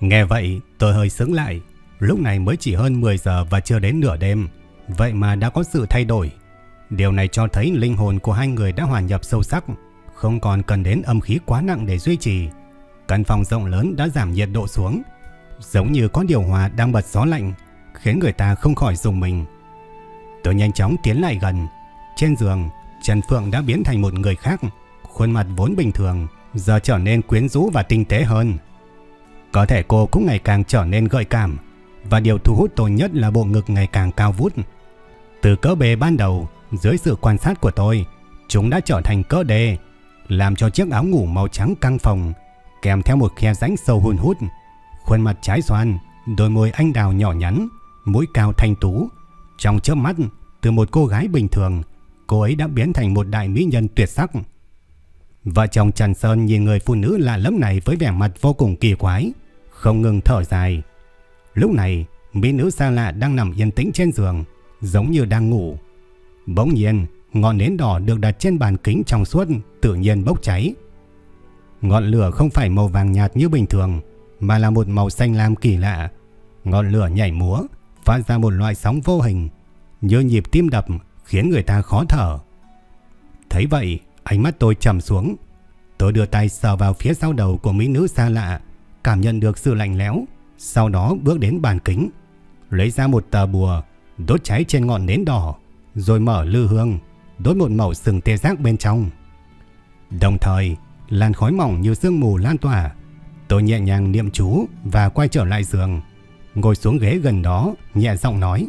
Nghe vậy, tôi hơi sững lại. Lúc này mới chỉ hơn 10 giờ và chưa đến nửa đêm. Vậy mà đã có sự thay đổi. Điều này cho thấy linh hồn của hai người đã hòa nhập sâu sắc, Không còn cần đến âm khí quá nặng để duy trì. Căn phòng rộng lớn đã giảm nhiệt độ xuống, Giống như có điều hòa đang bật gió lạnh, Khiến người ta không khỏi dùng mình. Tôi nhanh chóng tiến lại gần. Trên giường, Trần Phượng đã biến thành một người khác, Khuôn mặt vốn bình thường, Giờ trở nên quyến rũ và tinh tế hơn có thể cô cũng ngày càng trở nên gợi cảm và điều thu hút tôi nhất là bộ ngực ngày càng cao vút. Từ cỡ bề ban đầu, dưới sự quan sát của tôi, chúng đã trở thành cỡ đề, làm cho chiếc áo ngủ màu trắng căng phòng, kèm theo một khe rãnh sâu hun hút, khuôn mặt trái xoan, đôi môi anh đào nhỏ nhắn, mũi cao thanh tú. Trong chớp mắt, từ một cô gái bình thường, cô ấy đã biến thành một đại mỹ nhân tuyệt sắc. Vợ chồng Trần Sơn nhìn người phụ nữ lạ lẫm này với vẻ mặt vô cùng kỳ quái, không ngừng thở dài. Lúc này, mỹ nữ xa lạ đang nằm yên tĩnh trên giường, giống như đang ngủ. Bỗng nhiên, ngọn nến đỏ được đặt trên bàn kính trong suốt tự nhiên bốc cháy. Ngọn lửa không phải màu vàng nhạt như bình thường, mà là một màu xanh lam kỳ lạ. Ngọn lửa nhảy múa, phát ra một loại sóng vô hình, như nhịp tim đập khiến người ta khó thở. Thấy vậy, ánh mắt tôi trầm xuống. Tôi đưa tay sờ vào phía sau đầu của mỹ nữ xa lạ, cảm nhận được sự lạnh lẽo, sau đó bước đến bàn kính, lấy ra một tờ bùa, đốt cháy trên ngọn nến đỏ, rồi mở lư hương, đốt một mẩu sừng tê giác bên trong. Đồng thời, làn khói mỏng như sương mù lan tỏa. Tôi nhẹ nhàng niệm chú và quay trở lại giường, ngồi xuống ghế gần đó, nhẹ giọng nói: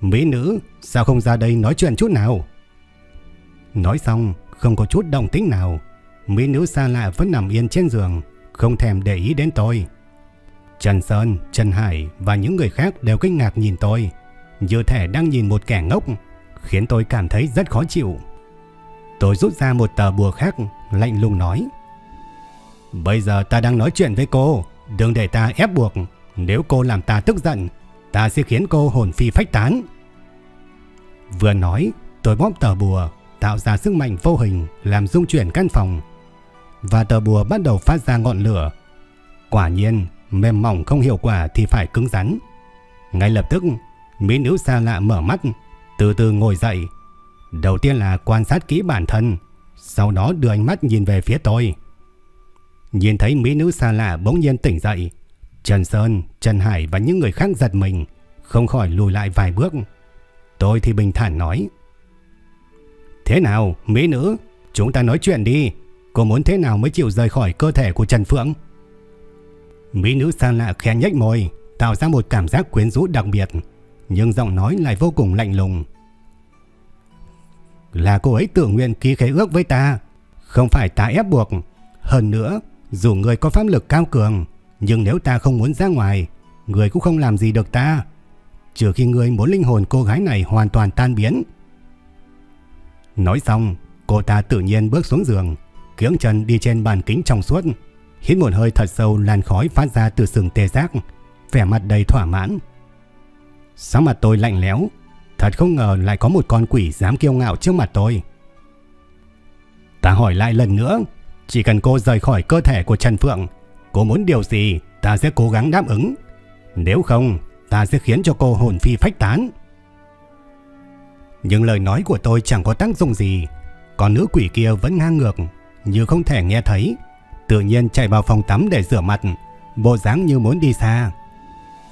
"Mỹ nữ, sao không ra đây nói chuyện chút nào?" Nói xong, không có chút động tính nào, mỹ nữ xa lạ vẫn nằm yên trên giường, không thèm để ý đến tôi. Trần Sơn, Trần Hải và những người khác đều kinh ngạc nhìn tôi, như thể đang nhìn một kẻ ngốc, khiến tôi cảm thấy rất khó chịu. Tôi rút ra một tờ bùa khác, lạnh lùng nói. Bây giờ ta đang nói chuyện với cô, đừng để ta ép buộc. Nếu cô làm ta tức giận, ta sẽ khiến cô hồn phi phách tán. Vừa nói, tôi bóp tờ bùa, tạo ra sức mạnh vô hình làm rung chuyển căn phòng và tờ bùa bắt đầu phát ra ngọn lửa. Quả nhiên, mềm mỏng không hiệu quả thì phải cứng rắn. Ngay lập tức, mỹ nữ xa lạ mở mắt, từ từ ngồi dậy. Đầu tiên là quan sát kỹ bản thân, sau đó đưa ánh mắt nhìn về phía tôi. Nhìn thấy mỹ nữ xa lạ bỗng nhiên tỉnh dậy, Trần Sơn, Trần Hải và những người khác giật mình, không khỏi lùi lại vài bước. Tôi thì bình thản nói. Thế nào, mỹ nữ, chúng ta nói chuyện đi. Cô muốn thế nào mới chịu rời khỏi cơ thể của Trần Phượng? Mỹ nữ xa lạ khẽ nhếch môi, tạo ra một cảm giác quyến rũ đặc biệt, nhưng giọng nói lại vô cùng lạnh lùng. Là cô ấy tự nguyện ký khế ước với ta, không phải ta ép buộc. Hơn nữa, dù người có pháp lực cao cường, nhưng nếu ta không muốn ra ngoài, người cũng không làm gì được ta. Trừ khi người muốn linh hồn cô gái này hoàn toàn tan biến. Nói xong, cô ta tự nhiên bước xuống giường, kiếng chân đi trên bàn kính trong suốt, hít một hơi thật sâu làn khói phát ra từ sừng tê giác, vẻ mặt đầy thỏa mãn. Sáng mặt tôi lạnh lẽo, thật không ngờ lại có một con quỷ dám kiêu ngạo trước mặt tôi. Ta hỏi lại lần nữa, chỉ cần cô rời khỏi cơ thể của Trần Phượng, cô muốn điều gì, ta sẽ cố gắng đáp ứng. Nếu không, ta sẽ khiến cho cô hồn phi phách tán. Nhưng lời nói của tôi chẳng có tác dụng gì, còn nữ quỷ kia vẫn ngang ngược, như không thể nghe thấy, tự nhiên chạy vào phòng tắm để rửa mặt, bộ dáng như muốn đi xa.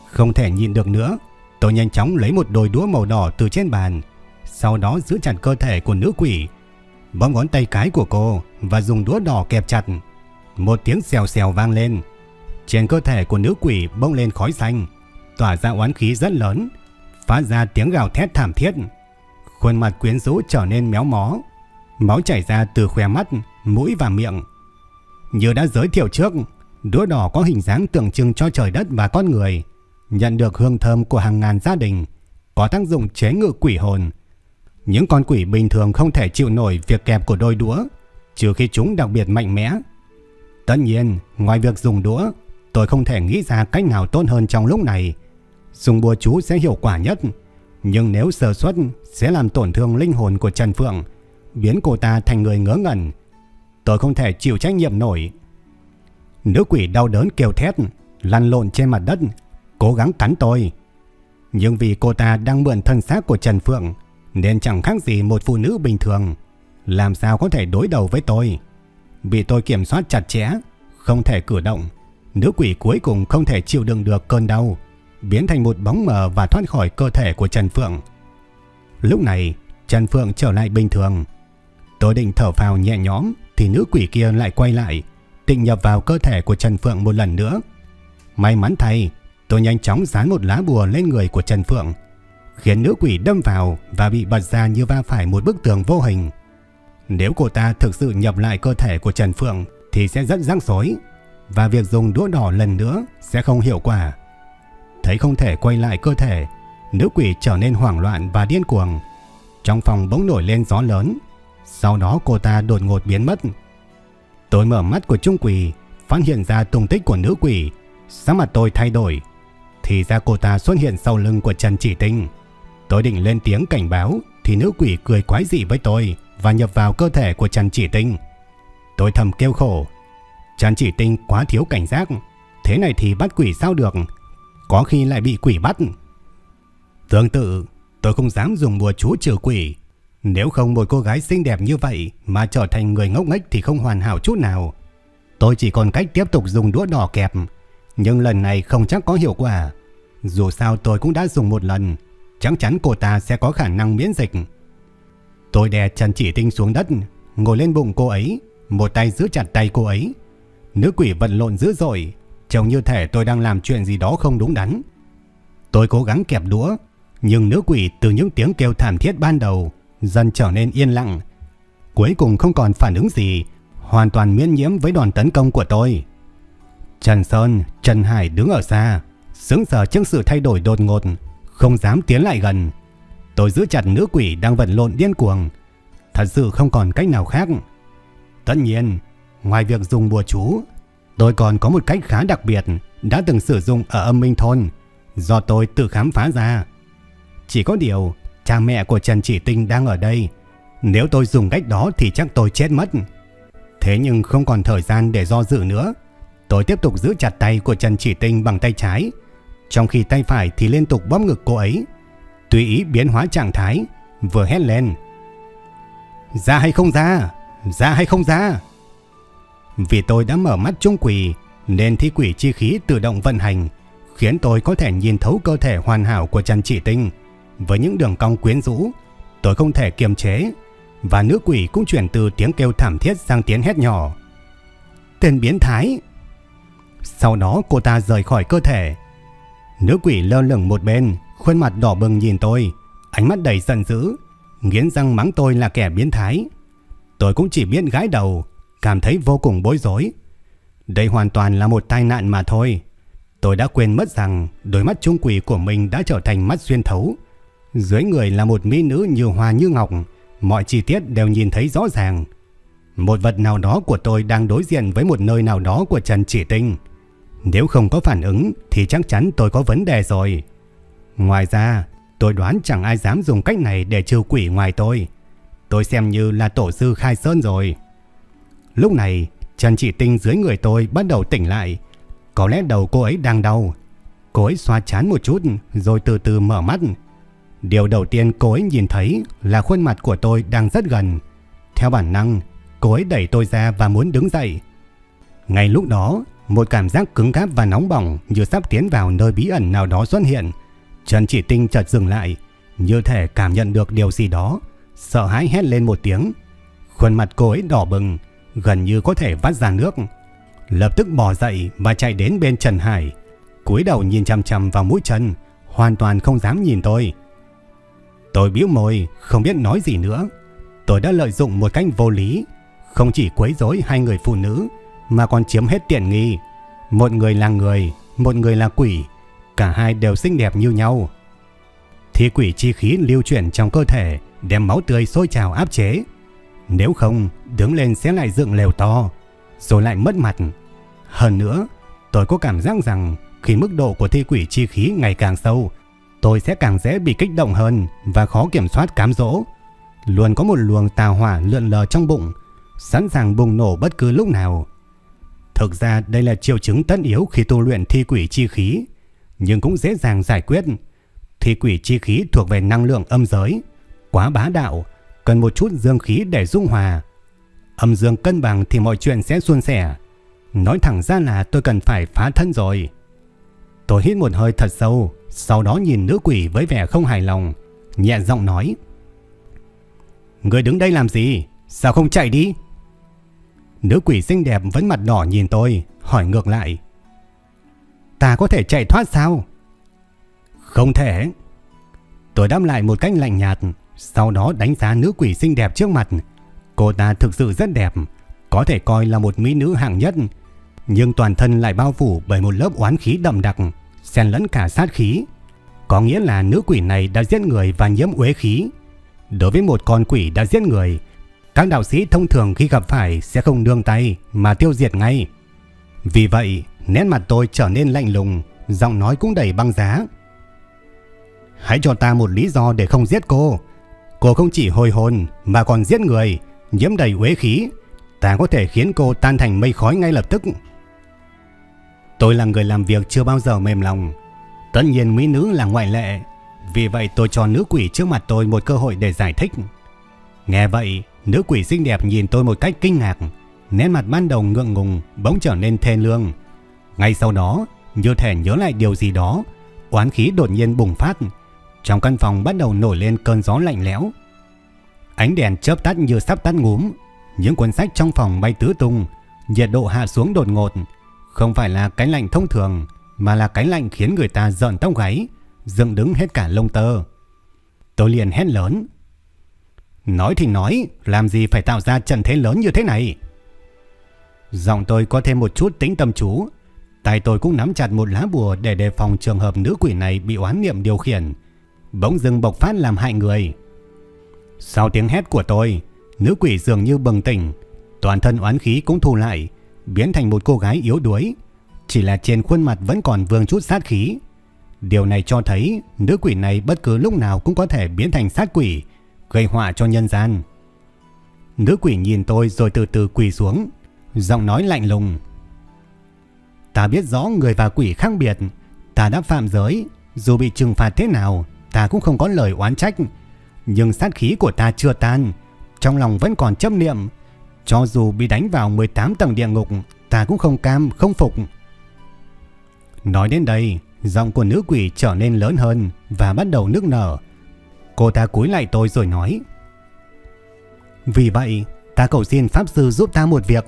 Không thể nhìn được nữa, tôi nhanh chóng lấy một đôi đũa màu đỏ từ trên bàn, sau đó giữ chặt cơ thể của nữ quỷ, bóp ngón tay cái của cô và dùng đũa đỏ kẹp chặt. Một tiếng xèo xèo vang lên. Trên cơ thể của nữ quỷ bông lên khói xanh, tỏa ra oán khí rất lớn, phát ra tiếng gào thét thảm thiết. Khuôn mặt quyến rũ trở nên méo mó, máu chảy ra từ khóe mắt, mũi và miệng. Như đã giới thiệu trước, đũa đỏ có hình dáng tượng trưng cho trời đất và con người, nhận được hương thơm của hàng ngàn gia đình, có tác dụng chế ngự quỷ hồn. Những con quỷ bình thường không thể chịu nổi việc kẹp của đôi đũa, trừ khi chúng đặc biệt mạnh mẽ. Tất nhiên, ngoài việc dùng đũa, tôi không thể nghĩ ra cách nào tốt hơn trong lúc này. Dùng bùa chú sẽ hiệu quả nhất, nhưng nếu sơ suất sẽ làm tổn thương linh hồn của Trần Phượng, biến cô ta thành người ngớ ngẩn. Tôi không thể chịu trách nhiệm nổi. Nữ quỷ đau đớn kêu thét, lăn lộn trên mặt đất, cố gắng cắn tôi. Nhưng vì cô ta đang mượn thân xác của Trần Phượng, nên chẳng khác gì một phụ nữ bình thường. Làm sao có thể đối đầu với tôi? Bị tôi kiểm soát chặt chẽ, không thể cử động. Nữ quỷ cuối cùng không thể chịu đựng được cơn đau, biến thành một bóng mờ và thoát khỏi cơ thể của Trần Phượng. Lúc này, Trần Phượng trở lại bình thường. Tôi định thở phào nhẹ nhõm thì nữ quỷ kia lại quay lại, tịnh nhập vào cơ thể của Trần Phượng một lần nữa. May mắn thay, tôi nhanh chóng dán một lá bùa lên người của Trần Phượng, khiến nữ quỷ đâm vào và bị bật ra như va phải một bức tường vô hình. Nếu cô ta thực sự nhập lại cơ thể của Trần Phượng thì sẽ rất rắc rối và việc dùng đũa đỏ lần nữa sẽ không hiệu quả. Thấy không thể quay lại cơ thể, nữ quỷ trở nên hoảng loạn và điên cuồng. Trong phòng bỗng nổi lên gió lớn, sau đó cô ta đột ngột biến mất. Tôi mở mắt của Trung Quỷ, phát hiện ra tung tích của nữ quỷ, sắc mặt tôi thay đổi. Thì ra cô ta xuất hiện sau lưng của Trần Chỉ Tinh. Tôi định lên tiếng cảnh báo thì nữ quỷ cười quái dị với tôi và nhập vào cơ thể của Trần Chỉ Tinh. Tôi thầm kêu khổ. Trần Chỉ Tinh quá thiếu cảnh giác. Thế này thì bắt quỷ sao được? Có khi lại bị quỷ bắt. Tương tự, tôi không dám dùng bùa chú trừ quỷ. Nếu không một cô gái xinh đẹp như vậy mà trở thành người ngốc nghếch thì không hoàn hảo chút nào. Tôi chỉ còn cách tiếp tục dùng đũa đỏ kẹp. Nhưng lần này không chắc có hiệu quả. Dù sao tôi cũng đã dùng một lần. Chắc chắn cô ta sẽ có khả năng miễn dịch. Tôi đè chân Chỉ Tinh xuống đất, ngồi lên bụng cô ấy, một tay giữ chặt tay cô ấy. Nữ quỷ vận lộn dữ dội, trông như thể tôi đang làm chuyện gì đó không đúng đắn. Tôi cố gắng kẹp đũa, nhưng nữ quỷ từ những tiếng kêu thảm thiết ban đầu dần trở nên yên lặng. Cuối cùng không còn phản ứng gì, hoàn toàn miễn nhiễm với đòn tấn công của tôi. Trần Sơn, Trần Hải đứng ở xa, sững sờ trước sự thay đổi đột ngột, không dám tiến lại gần. Tôi giữ chặt nữ quỷ đang vật lộn điên cuồng. Thật sự không còn cách nào khác. Tất nhiên, ngoài việc dùng bùa chú, tôi còn có một cách khá đặc biệt đã từng sử dụng ở âm minh thôn, do tôi tự khám phá ra. Chỉ có điều, cha mẹ của Trần Chỉ Tinh đang ở đây. Nếu tôi dùng cách đó thì chắc tôi chết mất. Thế nhưng không còn thời gian để do dự nữa. Tôi tiếp tục giữ chặt tay của Trần Chỉ Tinh bằng tay trái, trong khi tay phải thì liên tục bóp ngực cô ấy tùy ý biến hóa trạng thái, vừa hét lên. Ra hay không ra? Ra hay không ra? Vì tôi đã mở mắt trung quỷ, nên thi quỷ chi khí tự động vận hành, khiến tôi có thể nhìn thấu cơ thể hoàn hảo của Trần Chỉ Tinh. Với những đường cong quyến rũ, tôi không thể kiềm chế, và nữ quỷ cũng chuyển từ tiếng kêu thảm thiết sang tiếng hét nhỏ. Tên biến thái! Sau đó cô ta rời khỏi cơ thể. Nữ quỷ lơ lửng một bên, Khuôn mặt đỏ bừng nhìn tôi, ánh mắt đầy giận dữ, nghiến răng mắng tôi là kẻ biến thái. Tôi cũng chỉ biết gái đầu, cảm thấy vô cùng bối rối. Đây hoàn toàn là một tai nạn mà thôi. Tôi đã quên mất rằng đôi mắt trung quỷ của mình đã trở thành mắt xuyên thấu. Dưới người là một mỹ nữ như hoa như ngọc, mọi chi tiết đều nhìn thấy rõ ràng. Một vật nào đó của tôi đang đối diện với một nơi nào đó của Trần Chỉ Tinh. Nếu không có phản ứng thì chắc chắn tôi có vấn đề rồi. Ngoài ra, tôi đoán chẳng ai dám dùng cách này để trừ quỷ ngoài tôi. Tôi xem như là tổ sư khai sơn rồi. Lúc này, Trần Chỉ Tinh dưới người tôi bắt đầu tỉnh lại. Có lẽ đầu cô ấy đang đau. Cô ấy xoa chán một chút rồi từ từ mở mắt. Điều đầu tiên cô ấy nhìn thấy là khuôn mặt của tôi đang rất gần. Theo bản năng, cô ấy đẩy tôi ra và muốn đứng dậy. Ngay lúc đó, một cảm giác cứng cáp và nóng bỏng như sắp tiến vào nơi bí ẩn nào đó xuất hiện. Trần Chỉ Tinh chợt dừng lại, như thể cảm nhận được điều gì đó, sợ hãi hét lên một tiếng. Khuôn mặt cô ấy đỏ bừng, gần như có thể vắt ra nước. lập tức bỏ dậy và chạy đến bên Trần Hải, cúi đầu nhìn chằm chằm vào mũi chân, hoàn toàn không dám nhìn tôi. Tôi bĩu môi, không biết nói gì nữa. Tôi đã lợi dụng một cách vô lý, không chỉ quấy rối hai người phụ nữ mà còn chiếm hết tiện nghi. Một người là người, một người là quỷ, cả hai đều xinh đẹp như nhau. Thi quỷ chi khí lưu chuyển trong cơ thể, đem máu tươi sôi trào áp chế. Nếu không, đứng lên sẽ lại dựng lều to, rồi lại mất mặt. Hơn nữa, tôi có cảm giác rằng khi mức độ của thi quỷ chi khí ngày càng sâu, tôi sẽ càng dễ bị kích động hơn và khó kiểm soát cám dỗ. Luôn có một luồng tà hỏa lượn lờ trong bụng, sẵn sàng bùng nổ bất cứ lúc nào. Thực ra đây là triệu chứng tất yếu khi tu luyện thi quỷ chi khí, nhưng cũng dễ dàng giải quyết. Thi quỷ chi khí thuộc về năng lượng âm giới, quá bá đạo, cần một chút dương khí để dung hòa. Âm dương cân bằng thì mọi chuyện sẽ suôn sẻ. Nói thẳng ra là tôi cần phải phá thân rồi. Tôi hít một hơi thật sâu, sau đó nhìn nữ quỷ với vẻ không hài lòng, nhẹ giọng nói. Người đứng đây làm gì? Sao không chạy đi? Nữ quỷ xinh đẹp vẫn mặt đỏ nhìn tôi, hỏi ngược lại. Ta có thể chạy thoát sao? Không thể. Tôi đáp lại một cách lạnh nhạt, sau đó đánh giá nữ quỷ xinh đẹp trước mặt. Cô ta thực sự rất đẹp, có thể coi là một mỹ nữ hạng nhất, nhưng toàn thân lại bao phủ bởi một lớp oán khí đậm đặc, xen lẫn cả sát khí. Có nghĩa là nữ quỷ này đã giết người và nhiễm uế khí. Đối với một con quỷ đã giết người, các đạo sĩ thông thường khi gặp phải sẽ không nương tay mà tiêu diệt ngay. Vì vậy, nét mặt tôi trở nên lạnh lùng, giọng nói cũng đầy băng giá. Hãy cho ta một lý do để không giết cô. Cô không chỉ hồi hồn mà còn giết người, nhiễm đầy uế khí. Ta có thể khiến cô tan thành mây khói ngay lập tức. Tôi là người làm việc chưa bao giờ mềm lòng. Tất nhiên mỹ nữ là ngoại lệ. Vì vậy tôi cho nữ quỷ trước mặt tôi một cơ hội để giải thích. Nghe vậy, nữ quỷ xinh đẹp nhìn tôi một cách kinh ngạc. Nét mặt ban đầu ngượng ngùng bỗng trở nên thê lương. Ngay sau đó, như thể nhớ lại điều gì đó, oán khí đột nhiên bùng phát. Trong căn phòng bắt đầu nổi lên cơn gió lạnh lẽo. Ánh đèn chớp tắt như sắp tắt ngúm. Những cuốn sách trong phòng bay tứ tung, nhiệt độ hạ xuống đột ngột. Không phải là cái lạnh thông thường, mà là cái lạnh khiến người ta giận tóc gáy, dựng đứng hết cả lông tơ. Tôi liền hét lớn. Nói thì nói, làm gì phải tạo ra trận thế lớn như thế này? Giọng tôi có thêm một chút tính tâm chú. Tay tôi cũng nắm chặt một lá bùa để đề phòng trường hợp nữ quỷ này bị oán niệm điều khiển. Bỗng dưng bộc phát làm hại người. Sau tiếng hét của tôi, nữ quỷ dường như bừng tỉnh. Toàn thân oán khí cũng thu lại, biến thành một cô gái yếu đuối. Chỉ là trên khuôn mặt vẫn còn vương chút sát khí. Điều này cho thấy nữ quỷ này bất cứ lúc nào cũng có thể biến thành sát quỷ, gây họa cho nhân gian. Nữ quỷ nhìn tôi rồi từ từ quỳ xuống, giọng nói lạnh lùng. Ta biết rõ người và quỷ khác biệt, ta đã phạm giới, dù bị trừng phạt thế nào, ta cũng không có lời oán trách. Nhưng sát khí của ta chưa tan, trong lòng vẫn còn chấp niệm. Cho dù bị đánh vào 18 tầng địa ngục, ta cũng không cam, không phục. Nói đến đây, giọng của nữ quỷ trở nên lớn hơn và bắt đầu nước nở. Cô ta cúi lại tôi rồi nói. Vì vậy, ta cầu xin Pháp Sư giúp ta một việc.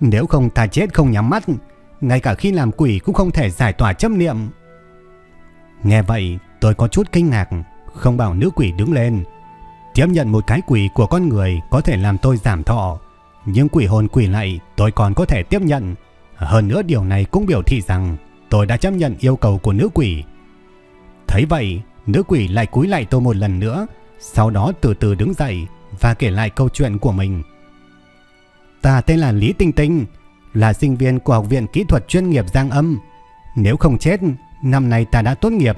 Nếu không ta chết không nhắm mắt, ngay cả khi làm quỷ cũng không thể giải tỏa chấp niệm. Nghe vậy, tôi có chút kinh ngạc, không bảo nữ quỷ đứng lên. Tiếp nhận một cái quỷ của con người có thể làm tôi giảm thọ, nhưng quỷ hồn quỷ lại tôi còn có thể tiếp nhận. Hơn nữa điều này cũng biểu thị rằng tôi đã chấp nhận yêu cầu của nữ quỷ. Thấy vậy, nữ quỷ lại cúi lại tôi một lần nữa, sau đó từ từ đứng dậy và kể lại câu chuyện của mình. Ta tên là Lý Tinh Tinh, là sinh viên của Học viện Kỹ thuật chuyên nghiệp Giang Âm. Nếu không chết, năm nay ta đã tốt nghiệp.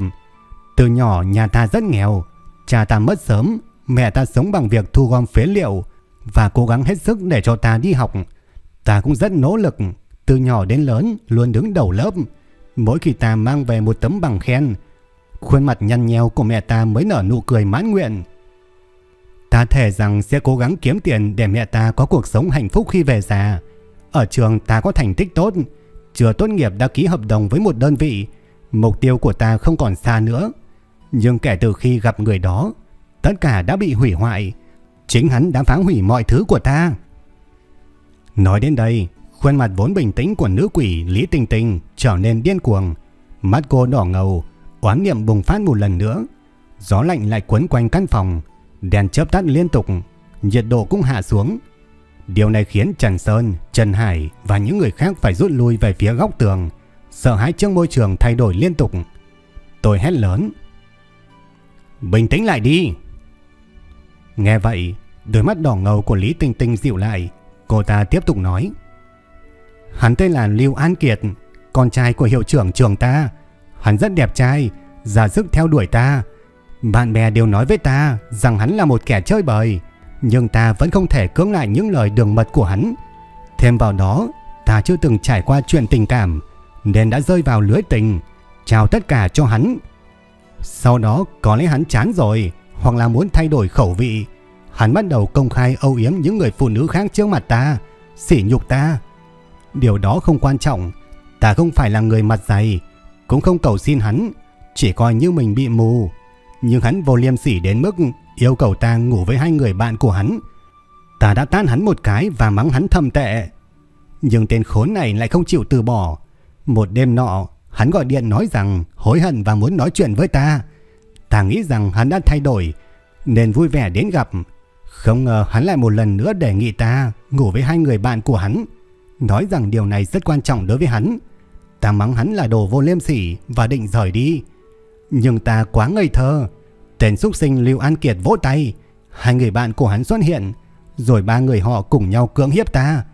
Từ nhỏ nhà ta rất nghèo, cha ta mất sớm, mẹ ta sống bằng việc thu gom phế liệu và cố gắng hết sức để cho ta đi học. Ta cũng rất nỗ lực, từ nhỏ đến lớn luôn đứng đầu lớp. Mỗi khi ta mang về một tấm bằng khen, khuôn mặt nhăn nheo của mẹ ta mới nở nụ cười mãn nguyện. Ta thề rằng sẽ cố gắng kiếm tiền để mẹ ta có cuộc sống hạnh phúc khi về già. Ở trường ta có thành tích tốt, chưa tốt nghiệp đã ký hợp đồng với một đơn vị. Mục tiêu của ta không còn xa nữa. Nhưng kể từ khi gặp người đó, tất cả đã bị hủy hoại. Chính hắn đã phá hủy mọi thứ của ta. Nói đến đây, Khuôn mặt vốn bình tĩnh của nữ quỷ Lý Tình Tình trở nên điên cuồng. Mắt cô đỏ ngầu, oán niệm bùng phát một lần nữa. Gió lạnh lại quấn quanh căn phòng, đèn chớp tắt liên tục, nhiệt độ cũng hạ xuống. Điều này khiến Trần Sơn, Trần Hải và những người khác phải rút lui về phía góc tường, sợ hãi trước môi trường thay đổi liên tục. Tôi hét lớn. Bình tĩnh lại đi. Nghe vậy, đôi mắt đỏ ngầu của Lý Tinh Tinh dịu lại. Cô ta tiếp tục nói. Hắn tên là Lưu An Kiệt, con trai của hiệu trưởng trường ta. Hắn rất đẹp trai, Giả sức theo đuổi ta. Bạn bè đều nói với ta rằng hắn là một kẻ chơi bời. Nhưng ta vẫn không thể cưỡng lại những lời đường mật của hắn. Thêm vào đó, ta chưa từng trải qua chuyện tình cảm, nên đã rơi vào lưới tình, chào tất cả cho hắn. Sau đó có lẽ hắn chán rồi, hoặc là muốn thay đổi khẩu vị. Hắn bắt đầu công khai âu yếm những người phụ nữ khác trước mặt ta, sỉ nhục ta. Điều đó không quan trọng, ta không phải là người mặt dày, cũng không cầu xin hắn, chỉ coi như mình bị mù. Nhưng hắn vô liêm sỉ đến mức yêu cầu ta ngủ với hai người bạn của hắn. Ta đã tán hắn một cái và mắng hắn thầm tệ. Nhưng tên khốn này lại không chịu từ bỏ. Một đêm nọ, hắn gọi điện nói rằng hối hận và muốn nói chuyện với ta. Ta nghĩ rằng hắn đã thay đổi, nên vui vẻ đến gặp. Không ngờ hắn lại một lần nữa đề nghị ta ngủ với hai người bạn của hắn. Nói rằng điều này rất quan trọng đối với hắn. Ta mắng hắn là đồ vô liêm sỉ và định rời đi. Nhưng ta quá ngây thơ. Tên xúc sinh Lưu An Kiệt vỗ tay. Hai người bạn của hắn xuất hiện. Rồi ba người họ cùng nhau cưỡng hiếp ta.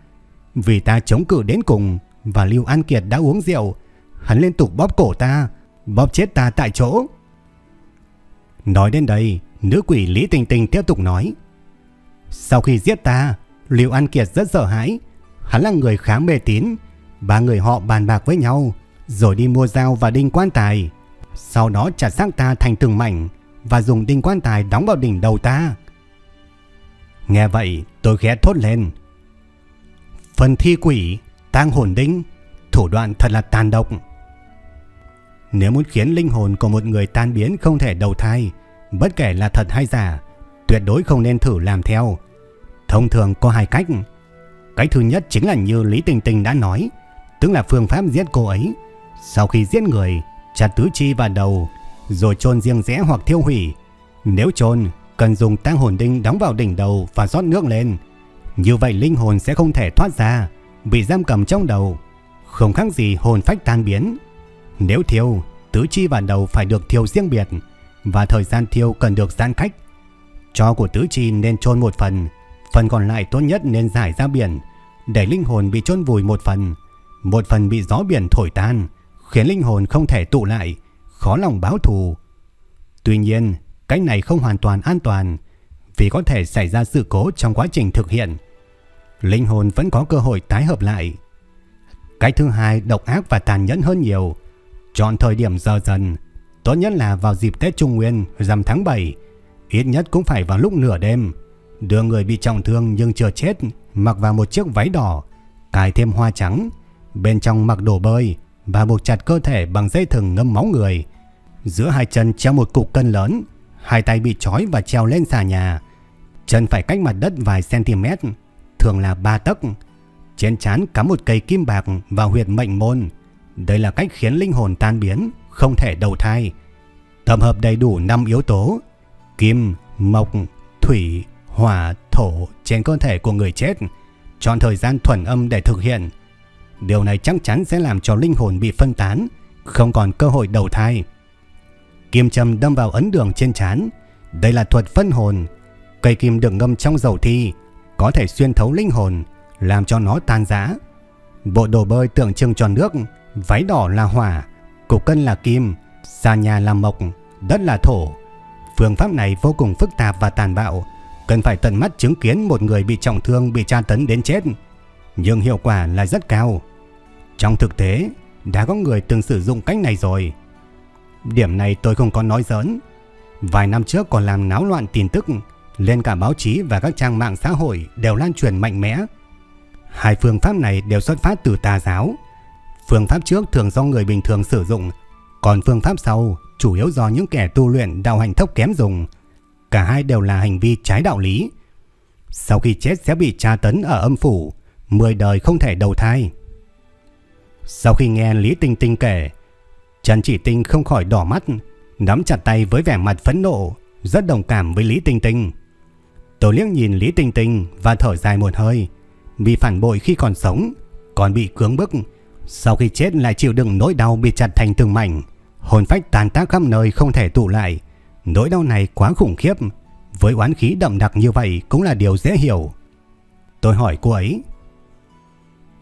Vì ta chống cự đến cùng và Lưu An Kiệt đã uống rượu. Hắn liên tục bóp cổ ta, bóp chết ta tại chỗ. Nói đến đây, nữ quỷ Lý Tình Tình tiếp tục nói. Sau khi giết ta, Lưu An Kiệt rất sợ hãi. Hắn là người khá mê tín. Ba người họ bàn bạc với nhau, rồi đi mua dao và đinh quan tài. Sau đó chặt xác ta thành từng mảnh và dùng đinh quan tài đóng vào đỉnh đầu ta. Nghe vậy, tôi ghé thốt lên. Phần thi quỷ, tang hồn đinh, thủ đoạn thật là tàn độc. Nếu muốn khiến linh hồn của một người tan biến không thể đầu thai, bất kể là thật hay giả, tuyệt đối không nên thử làm theo. Thông thường có hai cách. Cách thứ nhất chính là như Lý Tình Tình đã nói, tức là phương pháp giết cô ấy. Sau khi giết người, chặt tứ chi và đầu, rồi chôn riêng rẽ hoặc thiêu hủy. Nếu chôn, cần dùng tang hồn đinh đóng vào đỉnh đầu và rót nước lên. Như vậy linh hồn sẽ không thể thoát ra, bị giam cầm trong đầu, không khác gì hồn phách tan biến. Nếu thiêu, tứ chi và đầu phải được thiêu riêng biệt và thời gian thiêu cần được giãn cách. Cho của tứ chi nên chôn một phần, phần còn lại tốt nhất nên giải ra biển để linh hồn bị chôn vùi một phần, một phần bị gió biển thổi tan, khiến linh hồn không thể tụ lại, khó lòng báo thù. Tuy nhiên, cách này không hoàn toàn an toàn vì có thể xảy ra sự cố trong quá trình thực hiện. Linh hồn vẫn có cơ hội tái hợp lại. cái thứ hai độc ác và tàn nhẫn hơn nhiều. Chọn thời điểm giờ dần, tốt nhất là vào dịp Tết Trung Nguyên rằm tháng 7, ít nhất cũng phải vào lúc nửa đêm. Đưa người bị trọng thương nhưng chưa chết mặc vào một chiếc váy đỏ, cài thêm hoa trắng, bên trong mặc đồ bơi và buộc chặt cơ thể bằng dây thừng ngâm máu người. Giữa hai chân treo một cục cân lớn, hai tay bị trói và treo lên xà nhà. Chân phải cách mặt đất vài cm, thường là 3 tấc. Trên trán cắm một cây kim bạc vào huyệt mệnh môn. Đây là cách khiến linh hồn tan biến, không thể đầu thai. Tập hợp đầy đủ 5 yếu tố: kim, mộc, thủy, hỏa, thổ trên cơ thể của người chết. Chọn thời gian thuần âm để thực hiện. Điều này chắc chắn sẽ làm cho linh hồn bị phân tán, không còn cơ hội đầu thai. Kim châm đâm vào ấn đường trên trán. Đây là thuật phân hồn. Cây kim được ngâm trong dầu thi, có thể xuyên thấu linh hồn, làm cho nó tan rã. Bộ đồ bơi tượng trưng cho nước, váy đỏ là hỏa, cục cân là kim, xa nhà là mộc, đất là thổ. Phương pháp này vô cùng phức tạp và tàn bạo, cần phải tận mắt chứng kiến một người bị trọng thương bị tra tấn đến chết. Nhưng hiệu quả là rất cao. Trong thực tế, đã có người từng sử dụng cách này rồi. Điểm này tôi không có nói giỡn. Vài năm trước còn làm náo loạn tin tức, lên cả báo chí và các trang mạng xã hội đều lan truyền mạnh mẽ. Hai phương pháp này đều xuất phát từ tà giáo. Phương pháp trước thường do người bình thường sử dụng, còn phương pháp sau chủ yếu do những kẻ tu luyện đạo hành thấp kém dùng. Cả hai đều là hành vi trái đạo lý. Sau khi chết sẽ bị tra tấn ở âm phủ, mười đời không thể đầu thai. Sau khi nghe Lý Tinh Tinh kể, Trần Chỉ Tinh không khỏi đỏ mắt, nắm chặt tay với vẻ mặt phẫn nộ, rất đồng cảm với Lý Tinh Tinh. Tôi liếc nhìn Lý Tinh Tinh và thở dài một hơi, vì phản bội khi còn sống, còn bị cưỡng bức, sau khi chết lại chịu đựng nỗi đau bị chặt thành từng mảnh, hồn phách tàn tác khắp nơi không thể tụ lại. Nỗi đau này quá khủng khiếp, với oán khí đậm đặc như vậy cũng là điều dễ hiểu. Tôi hỏi cô ấy,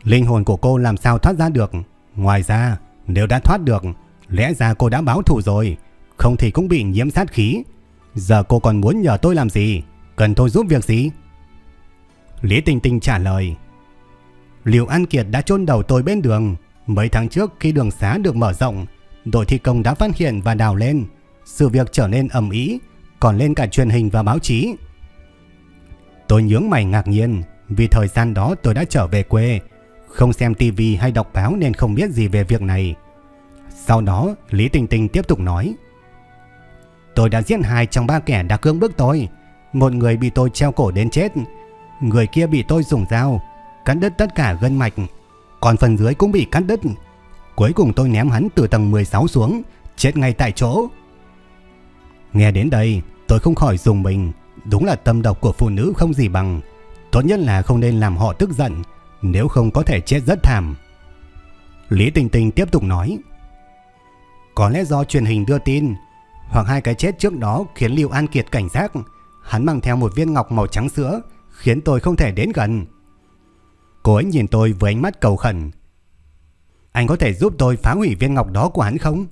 linh hồn của cô làm sao thoát ra được? Ngoài ra, nếu đã thoát được, lẽ ra cô đã báo thù rồi, không thì cũng bị nhiễm sát khí. Giờ cô còn muốn nhờ tôi làm gì? Cần tôi giúp việc gì? Lý Tinh Tinh trả lời. Liều An Kiệt đã chôn đầu tôi bên đường. Mấy tháng trước khi đường xá được mở rộng, đội thi công đã phát hiện và đào lên. Sự việc trở nên ầm ĩ, còn lên cả truyền hình và báo chí. Tôi nhướng mày ngạc nhiên, vì thời gian đó tôi đã trở về quê, không xem tivi hay đọc báo nên không biết gì về việc này. Sau đó, Lý Tình Tình tiếp tục nói. Tôi đã giết hai trong ba kẻ đã cưỡng bức tôi. Một người bị tôi treo cổ đến chết. Người kia bị tôi dùng dao, cắt đứt tất cả gân mạch. Còn phần dưới cũng bị cắt đứt. Cuối cùng tôi ném hắn từ tầng 16 xuống, chết ngay tại chỗ. Nghe đến đây, tôi không khỏi dùng mình. Đúng là tâm độc của phụ nữ không gì bằng. Tốt nhất là không nên làm họ tức giận, nếu không có thể chết rất thảm. Lý Tình Tình tiếp tục nói. Có lẽ do truyền hình đưa tin, hoặc hai cái chết trước đó khiến Lưu An Kiệt cảnh giác. Hắn mang theo một viên ngọc màu trắng sữa, khiến tôi không thể đến gần. Cô ấy nhìn tôi với ánh mắt cầu khẩn. Anh có thể giúp tôi phá hủy viên ngọc đó của hắn không?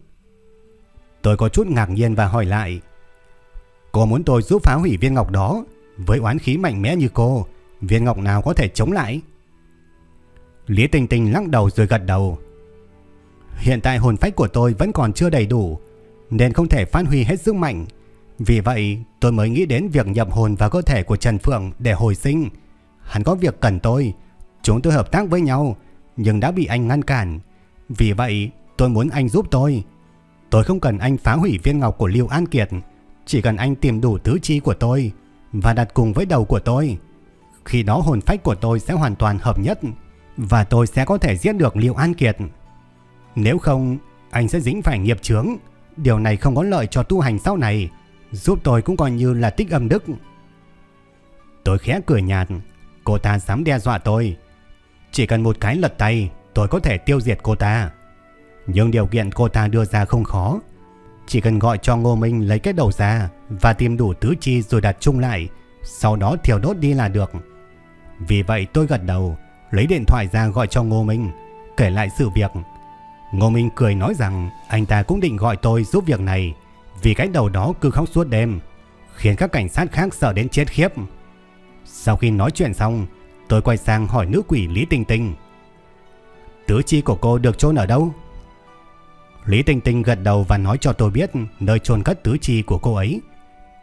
Tôi có chút ngạc nhiên và hỏi lại. Cô muốn tôi giúp phá hủy viên ngọc đó, với oán khí mạnh mẽ như cô, viên ngọc nào có thể chống lại? Lý Tình Tình lắc đầu rồi gật đầu. Hiện tại hồn phách của tôi vẫn còn chưa đầy đủ, nên không thể phát huy hết sức mạnh. Vì vậy, tôi mới nghĩ đến việc nhập hồn vào cơ thể của Trần Phượng để hồi sinh. Hắn có việc cần tôi, chúng tôi hợp tác với nhau, nhưng đã bị anh ngăn cản. Vì vậy, tôi muốn anh giúp tôi. Tôi không cần anh phá hủy viên ngọc của liêu An Kiệt, chỉ cần anh tìm đủ tứ chi của tôi và đặt cùng với đầu của tôi. Khi đó hồn phách của tôi sẽ hoàn toàn hợp nhất và tôi sẽ có thể giết được Liêu An Kiệt. Nếu không, anh sẽ dính phải nghiệp chướng. Điều này không có lợi cho tu hành sau này, giúp tôi cũng coi như là tích âm đức. Tôi khẽ cười nhạt, cô ta dám đe dọa tôi. Chỉ cần một cái lật tay, tôi có thể tiêu diệt cô ta. Nhưng điều kiện cô ta đưa ra không khó. Chỉ cần gọi cho Ngô Minh lấy cái đầu ra và tìm đủ tứ chi rồi đặt chung lại, sau đó thiểu đốt đi là được. Vì vậy tôi gật đầu, lấy điện thoại ra gọi cho Ngô Minh, kể lại sự việc. Ngô Minh cười nói rằng anh ta cũng định gọi tôi giúp việc này, vì cái đầu đó cứ khóc suốt đêm, khiến các cảnh sát khác sợ đến chết khiếp. Sau khi nói chuyện xong, tôi quay sang hỏi nữ quỷ Lý Tinh Tinh. Tứ chi của cô được chôn ở đâu? Lý Tinh Tinh gật đầu và nói cho tôi biết nơi chôn cất tứ chi của cô ấy.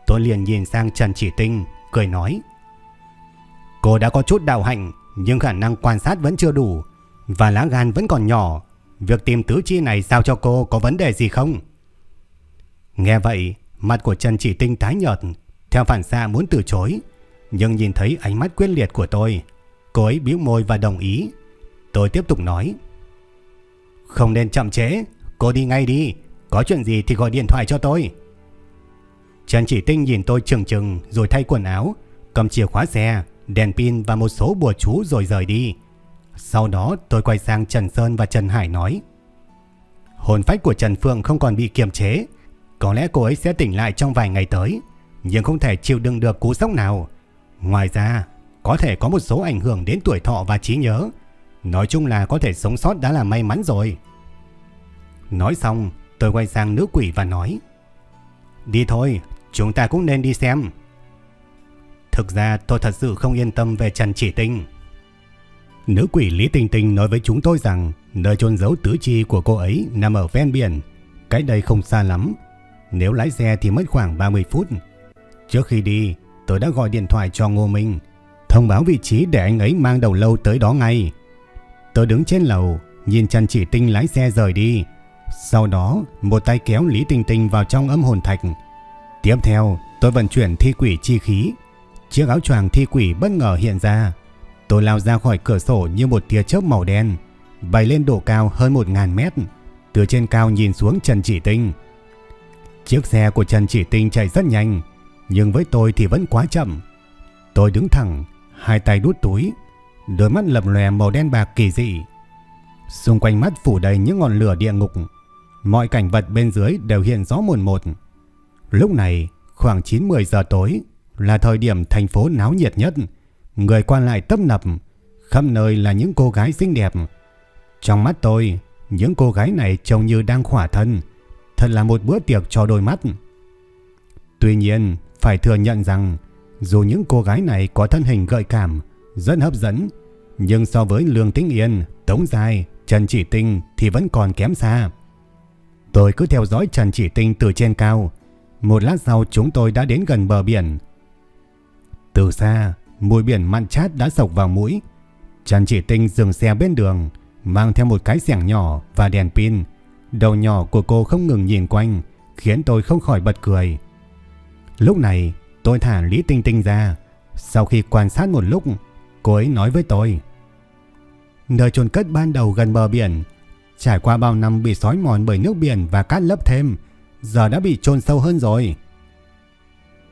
Tôi liền nhìn sang Trần Chỉ Tinh, cười nói. Cô đã có chút đạo hạnh, nhưng khả năng quan sát vẫn chưa đủ, và lá gan vẫn còn nhỏ. Việc tìm tứ chi này sao cho cô có vấn đề gì không? Nghe vậy, mặt của Trần Chỉ Tinh tái nhợt, theo phản xạ muốn từ chối, nhưng nhìn thấy ánh mắt quyết liệt của tôi, cô ấy bĩu môi và đồng ý. Tôi tiếp tục nói: "Không nên chậm chế, cô đi ngay đi, có chuyện gì thì gọi điện thoại cho tôi." Trần Chỉ Tinh nhìn tôi chừng chừng rồi thay quần áo, cầm chìa khóa xe, đèn pin và một số bùa chú rồi rời đi. Sau đó tôi quay sang Trần Sơn và Trần Hải nói. Hồn phách của Trần Phượng không còn bị kiềm chế. Có lẽ cô ấy sẽ tỉnh lại trong vài ngày tới. Nhưng không thể chịu đựng được cú sốc nào. Ngoài ra, có thể có một số ảnh hưởng đến tuổi thọ và trí nhớ. Nói chung là có thể sống sót đã là may mắn rồi. Nói xong, tôi quay sang nữ quỷ và nói. Đi thôi, chúng ta cũng nên đi xem. Thực ra tôi thật sự không yên tâm về Trần Chỉ Tinh. Nữ quỷ Lý Tinh Tinh nói với chúng tôi rằng nơi chôn giấu tứ chi của cô ấy nằm ở ven biển, cách đây không xa lắm. Nếu lái xe thì mất khoảng 30 phút. Trước khi đi, tôi đã gọi điện thoại cho Ngô Minh, thông báo vị trí để anh ấy mang đầu lâu tới đó ngay. Tôi đứng trên lầu, nhìn Trần Chỉ Tinh lái xe rời đi. Sau đó, một tay kéo Lý Tinh Tinh vào trong âm hồn thạch. Tiếp theo, tôi vận chuyển thi quỷ chi khí Chiếc áo choàng thi quỷ bất ngờ hiện ra. Tôi lao ra khỏi cửa sổ như một tia chớp màu đen, bay lên độ cao hơn 1.000 mét. Từ trên cao nhìn xuống Trần Chỉ Tinh. Chiếc xe của Trần Chỉ Tinh chạy rất nhanh, nhưng với tôi thì vẫn quá chậm. Tôi đứng thẳng, hai tay đút túi, đôi mắt lập lòe màu đen bạc kỳ dị. Xung quanh mắt phủ đầy những ngọn lửa địa ngục. Mọi cảnh vật bên dưới đều hiện rõ mồn một. Lúc này, khoảng 9-10 giờ tối, là thời điểm thành phố náo nhiệt nhất. Người qua lại tấp nập, khắp nơi là những cô gái xinh đẹp. Trong mắt tôi, những cô gái này trông như đang khỏa thân. Thật là một bữa tiệc cho đôi mắt. Tuy nhiên, phải thừa nhận rằng, dù những cô gái này có thân hình gợi cảm, rất hấp dẫn, nhưng so với Lương Tĩnh Yên, Tống Dài, Trần Chỉ Tinh thì vẫn còn kém xa. Tôi cứ theo dõi Trần Chỉ Tinh từ trên cao. Một lát sau chúng tôi đã đến gần bờ biển. Từ xa, mùi biển mặn chát đã sộc vào mũi. Trần Chỉ Tinh dừng xe bên đường, mang theo một cái xẻng nhỏ và đèn pin. Đầu nhỏ của cô không ngừng nhìn quanh, khiến tôi không khỏi bật cười. Lúc này, tôi thả Lý Tinh Tinh ra. Sau khi quan sát một lúc, cô ấy nói với tôi. Nơi chôn cất ban đầu gần bờ biển, trải qua bao năm bị sói mòn bởi nước biển và cát lấp thêm, giờ đã bị chôn sâu hơn rồi.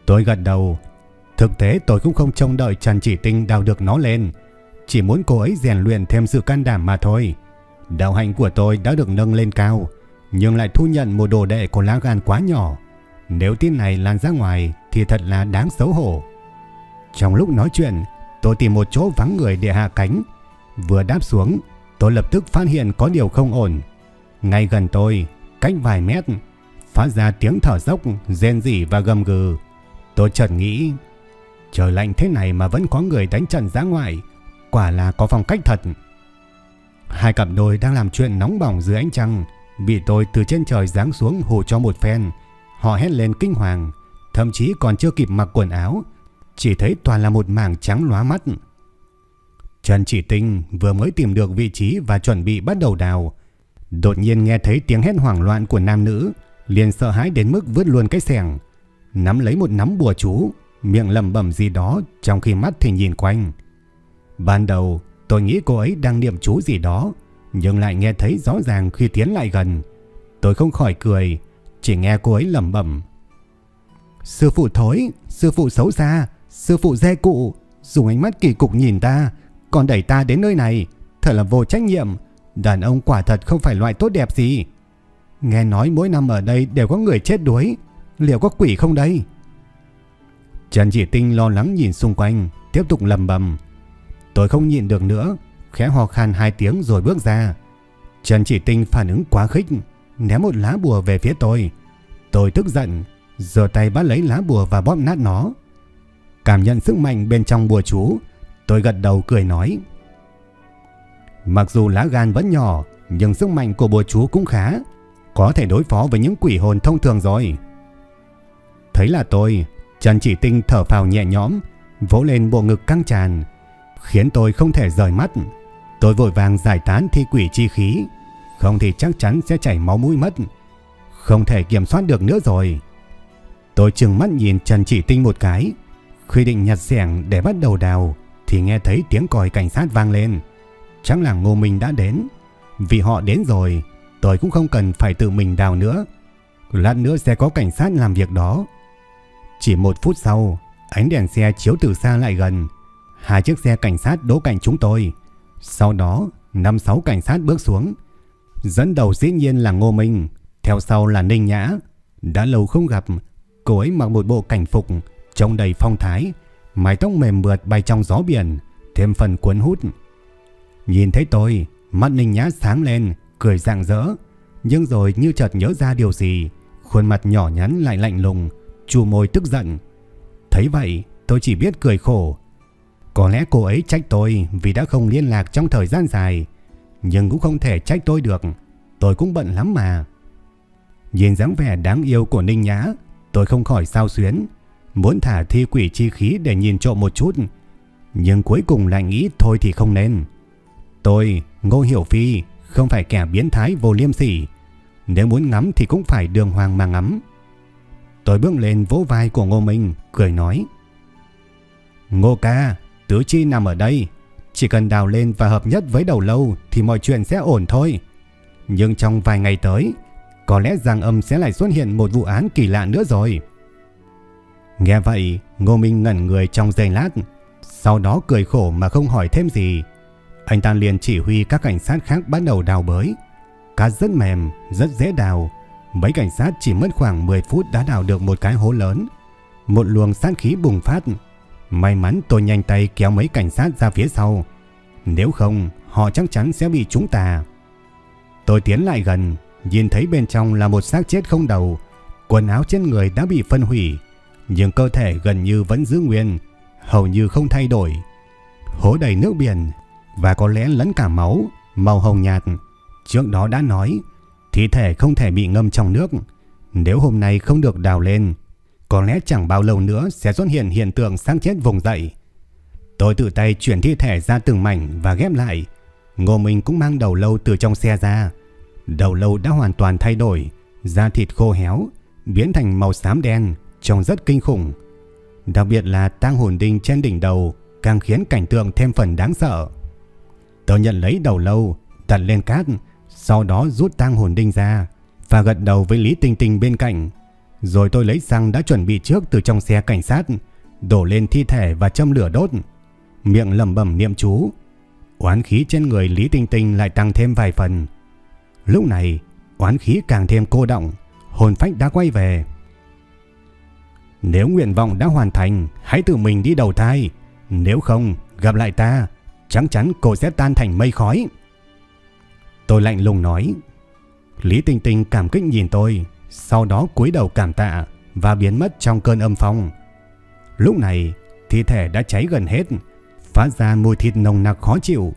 Tôi gật đầu, thực tế tôi cũng không trông đợi Trần Chỉ Tinh đào được nó lên, chỉ muốn cô ấy rèn luyện thêm sự can đảm mà thôi. Đạo hạnh của tôi đã được nâng lên cao, nhưng lại thu nhận một đồ đệ của lá gan quá nhỏ. Nếu tin này lan ra ngoài thì thật là đáng xấu hổ. Trong lúc nói chuyện, tôi tìm một chỗ vắng người để hạ cánh. Vừa đáp xuống, tôi lập tức phát hiện có điều không ổn. Ngay gần tôi, cách vài mét, phát ra tiếng thở dốc, rên rỉ và gầm gừ. Tôi chợt nghĩ, trời lạnh thế này mà vẫn có người đánh trận ra ngoài, quả là có phong cách thật. Hai cặp đôi đang làm chuyện nóng bỏng dưới ánh trăng, bị tôi từ trên trời giáng xuống hù cho một phen. Họ hét lên kinh hoàng, thậm chí còn chưa kịp mặc quần áo, chỉ thấy toàn là một mảng trắng lóa mắt. Trần Chỉ Tinh vừa mới tìm được vị trí và chuẩn bị bắt đầu đào. Đột nhiên nghe thấy tiếng hét hoảng loạn của nam nữ, liền sợ hãi đến mức vứt luôn cái xẻng, nắm lấy một nắm bùa chú, miệng lẩm bẩm gì đó trong khi mắt thì nhìn quanh. Ban đầu tôi nghĩ cô ấy đang niệm chú gì đó, nhưng lại nghe thấy rõ ràng khi tiến lại gần. Tôi không khỏi cười, chỉ nghe cô ấy lẩm bẩm. Sư phụ thối, sư phụ xấu xa, sư phụ dê cụ, dùng ánh mắt kỳ cục nhìn ta, còn đẩy ta đến nơi này, thật là vô trách nhiệm. Đàn ông quả thật không phải loại tốt đẹp gì. Nghe nói mỗi năm ở đây đều có người chết đuối, liệu có quỷ không đây? Trần Chỉ Tinh lo lắng nhìn xung quanh, tiếp tục lầm bầm. Tôi không nhịn được nữa, khẽ ho khan hai tiếng rồi bước ra. Trần Chỉ Tinh phản ứng quá khích, ném một lá bùa về phía tôi. Tôi tức giận, giơ tay bắt lấy lá bùa và bóp nát nó. Cảm nhận sức mạnh bên trong bùa chú, tôi gật đầu cười nói. Mặc dù lá gan vẫn nhỏ, nhưng sức mạnh của bùa chú cũng khá, có thể đối phó với những quỷ hồn thông thường rồi. Thấy là tôi, Trần Chỉ Tinh thở phào nhẹ nhõm, vỗ lên bộ ngực căng tràn, khiến tôi không thể rời mắt. Tôi vội vàng giải tán thi quỷ chi khí, không thì chắc chắn sẽ chảy máu mũi mất. Không thể kiểm soát được nữa rồi. Tôi chừng mắt nhìn Trần Chỉ Tinh một cái, khi định nhặt sẻng để bắt đầu đào thì nghe thấy tiếng còi cảnh sát vang lên. Chắc là Ngô Minh đã đến. Vì họ đến rồi, tôi cũng không cần phải tự mình đào nữa. Lát nữa sẽ có cảnh sát làm việc đó. Chỉ một phút sau, ánh đèn xe chiếu từ xa lại gần. Hai chiếc xe cảnh sát đỗ cạnh chúng tôi. Sau đó, năm sáu cảnh sát bước xuống. Dẫn đầu dĩ nhiên là Ngô Minh, theo sau là Ninh Nhã. Đã lâu không gặp, cô ấy mặc một bộ cảnh phục, trông đầy phong thái, mái tóc mềm mượt bay trong gió biển, thêm phần cuốn hút. Nhìn thấy tôi, mắt Ninh Nhã sáng lên, cười rạng rỡ, nhưng rồi như chợt nhớ ra điều gì, khuôn mặt nhỏ nhắn lại lạnh lùng, chu môi tức giận. Thấy vậy, tôi chỉ biết cười khổ. Có lẽ cô ấy trách tôi vì đã không liên lạc trong thời gian dài, nhưng cũng không thể trách tôi được, tôi cũng bận lắm mà. Nhìn dáng vẻ đáng yêu của Ninh Nhã, tôi không khỏi sao xuyến, muốn thả thi quỷ chi khí để nhìn trộm một chút, nhưng cuối cùng lại nghĩ thôi thì không nên. Tôi, Ngô Hiểu Phi, không phải kẻ biến thái vô liêm sỉ. Nếu muốn ngắm thì cũng phải đường hoàng mà ngắm. Tôi bước lên vỗ vai của Ngô Minh, cười nói. Ngô ca, tứ chi nằm ở đây. Chỉ cần đào lên và hợp nhất với đầu lâu thì mọi chuyện sẽ ổn thôi. Nhưng trong vài ngày tới, có lẽ Giang Âm sẽ lại xuất hiện một vụ án kỳ lạ nữa rồi. Nghe vậy, Ngô Minh ngẩn người trong giây lát, sau đó cười khổ mà không hỏi thêm gì. Anh ta liền chỉ huy các cảnh sát khác bắt đầu đào bới. cá rất mềm, rất dễ đào. Mấy cảnh sát chỉ mất khoảng 10 phút đã đào được một cái hố lớn. Một luồng sát khí bùng phát. May mắn tôi nhanh tay kéo mấy cảnh sát ra phía sau. Nếu không, họ chắc chắn sẽ bị chúng ta. Tôi tiến lại gần, nhìn thấy bên trong là một xác chết không đầu. Quần áo trên người đã bị phân hủy, nhưng cơ thể gần như vẫn giữ nguyên, hầu như không thay đổi. Hố đầy nước biển và có lẽ lẫn cả máu, màu hồng nhạt. Trước đó đã nói, thi thể không thể bị ngâm trong nước. Nếu hôm nay không được đào lên, có lẽ chẳng bao lâu nữa sẽ xuất hiện hiện tượng xác chết vùng dậy. Tôi tự tay chuyển thi thể ra từng mảnh và ghép lại. Ngô Minh cũng mang đầu lâu từ trong xe ra. Đầu lâu đã hoàn toàn thay đổi, da thịt khô héo, biến thành màu xám đen, trông rất kinh khủng. Đặc biệt là tang hồn đinh trên đỉnh đầu càng khiến cảnh tượng thêm phần đáng sợ. Tôi nhận lấy đầu lâu, đặt lên cát, sau đó rút tang hồn đinh ra và gật đầu với Lý Tinh Tinh bên cạnh. Rồi tôi lấy xăng đã chuẩn bị trước từ trong xe cảnh sát, đổ lên thi thể và châm lửa đốt. Miệng lẩm bẩm niệm chú. Oán khí trên người Lý Tinh Tinh lại tăng thêm vài phần. Lúc này, oán khí càng thêm cô động, hồn phách đã quay về. Nếu nguyện vọng đã hoàn thành, hãy tự mình đi đầu thai. Nếu không, gặp lại ta, chắc chắn cô sẽ tan thành mây khói. Tôi lạnh lùng nói. Lý Tinh Tinh cảm kích nhìn tôi, sau đó cúi đầu cảm tạ và biến mất trong cơn âm phong. Lúc này, thi thể đã cháy gần hết, phát ra mùi thịt nồng nặc khó chịu.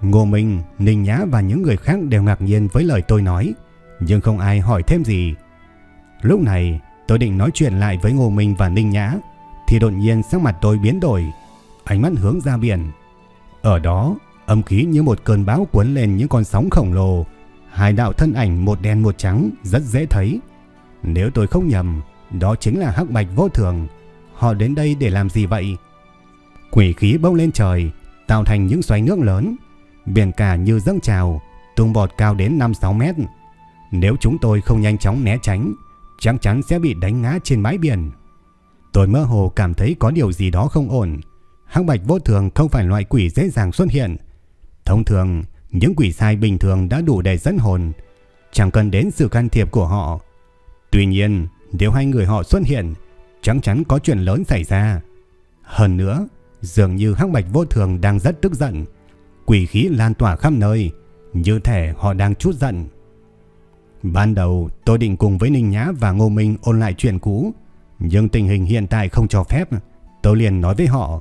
Ngô Minh, Ninh Nhã và những người khác đều ngạc nhiên với lời tôi nói, nhưng không ai hỏi thêm gì. Lúc này, tôi định nói chuyện lại với Ngô Minh và Ninh Nhã, thì đột nhiên sắc mặt tôi biến đổi, ánh mắt hướng ra biển. Ở đó, âm khí như một cơn bão cuốn lên những con sóng khổng lồ, hai đạo thân ảnh một đen một trắng rất dễ thấy. Nếu tôi không nhầm, đó chính là Hắc Bạch vô thường. Họ đến đây để làm gì vậy? Quỷ khí bốc lên trời, tạo thành những xoáy nước lớn, biển cả như dâng trào, tung bọt cao đến 5-6 mét. Nếu chúng tôi không nhanh chóng né tránh, chắc chắn sẽ bị đánh ngã trên bãi biển. Tôi mơ hồ cảm thấy có điều gì đó không ổn. Hắc bạch vô thường không phải loại quỷ dễ dàng xuất hiện. Thông thường, những quỷ sai bình thường đã đủ để dẫn hồn, chẳng cần đến sự can thiệp của họ. Tuy nhiên, nếu hai người họ xuất hiện, chắc chắn có chuyện lớn xảy ra. Hơn nữa, dường như Hắc Bạch Vô Thường đang rất tức giận, quỷ khí lan tỏa khắp nơi, như thể họ đang chút giận. Ban đầu tôi định cùng với Ninh Nhã và Ngô Minh ôn lại chuyện cũ, nhưng tình hình hiện tại không cho phép, tôi liền nói với họ.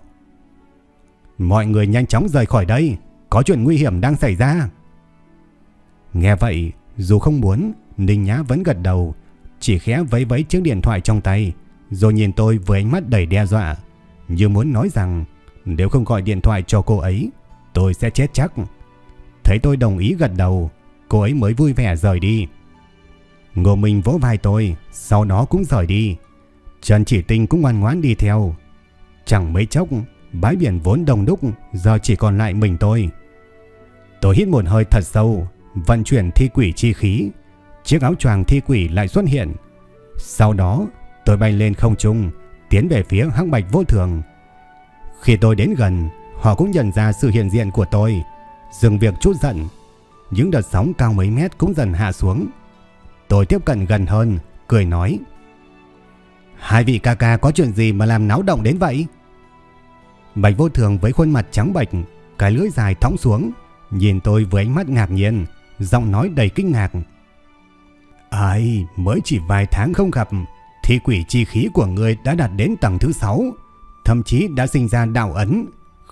Mọi người nhanh chóng rời khỏi đây, có chuyện nguy hiểm đang xảy ra. Nghe vậy, dù không muốn, Ninh Nhã vẫn gật đầu, chỉ khẽ vấy vấy chiếc điện thoại trong tay, rồi nhìn tôi với ánh mắt đầy đe dọa, như muốn nói rằng nếu không gọi điện thoại cho cô ấy, tôi sẽ chết chắc. Thấy tôi đồng ý gật đầu, cô ấy mới vui vẻ rời đi. Ngô Minh vỗ vai tôi, sau đó cũng rời đi. Trần Chỉ Tinh cũng ngoan ngoãn đi theo. Chẳng mấy chốc, bãi biển vốn đông đúc, giờ chỉ còn lại mình tôi. Tôi hít một hơi thật sâu, vận chuyển thi quỷ chi khí. Chiếc áo choàng thi quỷ lại xuất hiện. Sau đó, tôi bay lên không trung, tiến về phía hắc bạch vô thường. Khi tôi đến gần, họ cũng nhận ra sự hiện diện của tôi. Dừng việc chút giận. Những đợt sóng cao mấy mét cũng dần hạ xuống. Tôi tiếp cận gần hơn, cười nói. Hai vị ca ca có chuyện gì mà làm náo động đến vậy? Bạch vô thường với khuôn mặt trắng bệch, cái lưỡi dài thõng xuống, nhìn tôi với ánh mắt ngạc nhiên, giọng nói đầy kinh ngạc. Ai, mới chỉ vài tháng không gặp, thì quỷ chi khí của người đã đạt đến tầng thứ 6, thậm chí đã sinh ra đạo ấn.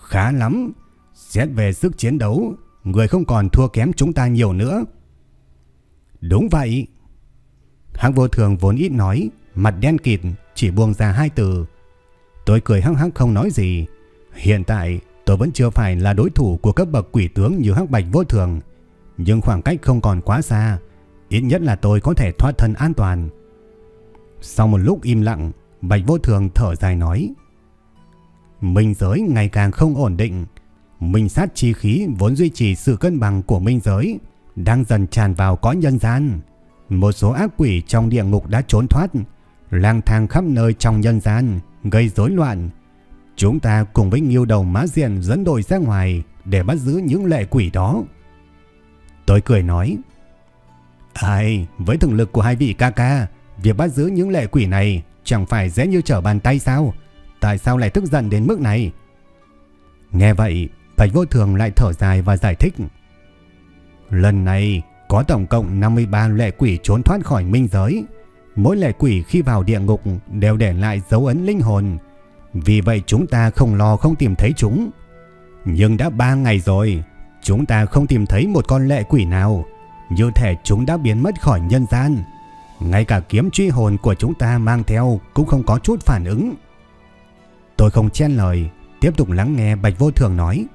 Khá lắm, xét về sức chiến đấu, người không còn thua kém chúng ta nhiều nữa. Đúng vậy. Hắc vô thường vốn ít nói, mặt đen kịt, chỉ buông ra hai từ. Tôi cười hắc hắc không nói gì. Hiện tại, tôi vẫn chưa phải là đối thủ của cấp bậc quỷ tướng như hắc bạch vô thường. Nhưng khoảng cách không còn quá xa, ít nhất là tôi có thể thoát thân an toàn. Sau một lúc im lặng, bạch vô thường thở dài nói. Minh giới ngày càng không ổn định. Minh sát chi khí vốn duy trì sự cân bằng của minh giới, đang dần tràn vào cõi nhân gian. Một số ác quỷ trong địa ngục đã trốn thoát, lang thang khắp nơi trong nhân gian, gây rối loạn. Chúng ta cùng với nhiều đầu má diện dẫn đội ra ngoài để bắt giữ những lệ quỷ đó. Tôi cười nói, Ai, với thực lực của hai vị ca ca, việc bắt giữ những lệ quỷ này chẳng phải dễ như trở bàn tay sao? Tại sao lại tức giận đến mức này? Nghe vậy, Bạch Vô Thường lại thở dài và giải thích. Lần này có tổng cộng 53 lệ quỷ trốn thoát khỏi minh giới. Mỗi lệ quỷ khi vào địa ngục đều để lại dấu ấn linh hồn. Vì vậy chúng ta không lo không tìm thấy chúng. Nhưng đã 3 ngày rồi, chúng ta không tìm thấy một con lệ quỷ nào. Như thể chúng đã biến mất khỏi nhân gian. Ngay cả kiếm truy hồn của chúng ta mang theo cũng không có chút phản ứng. Tôi không chen lời, tiếp tục lắng nghe Bạch Vô Thường nói.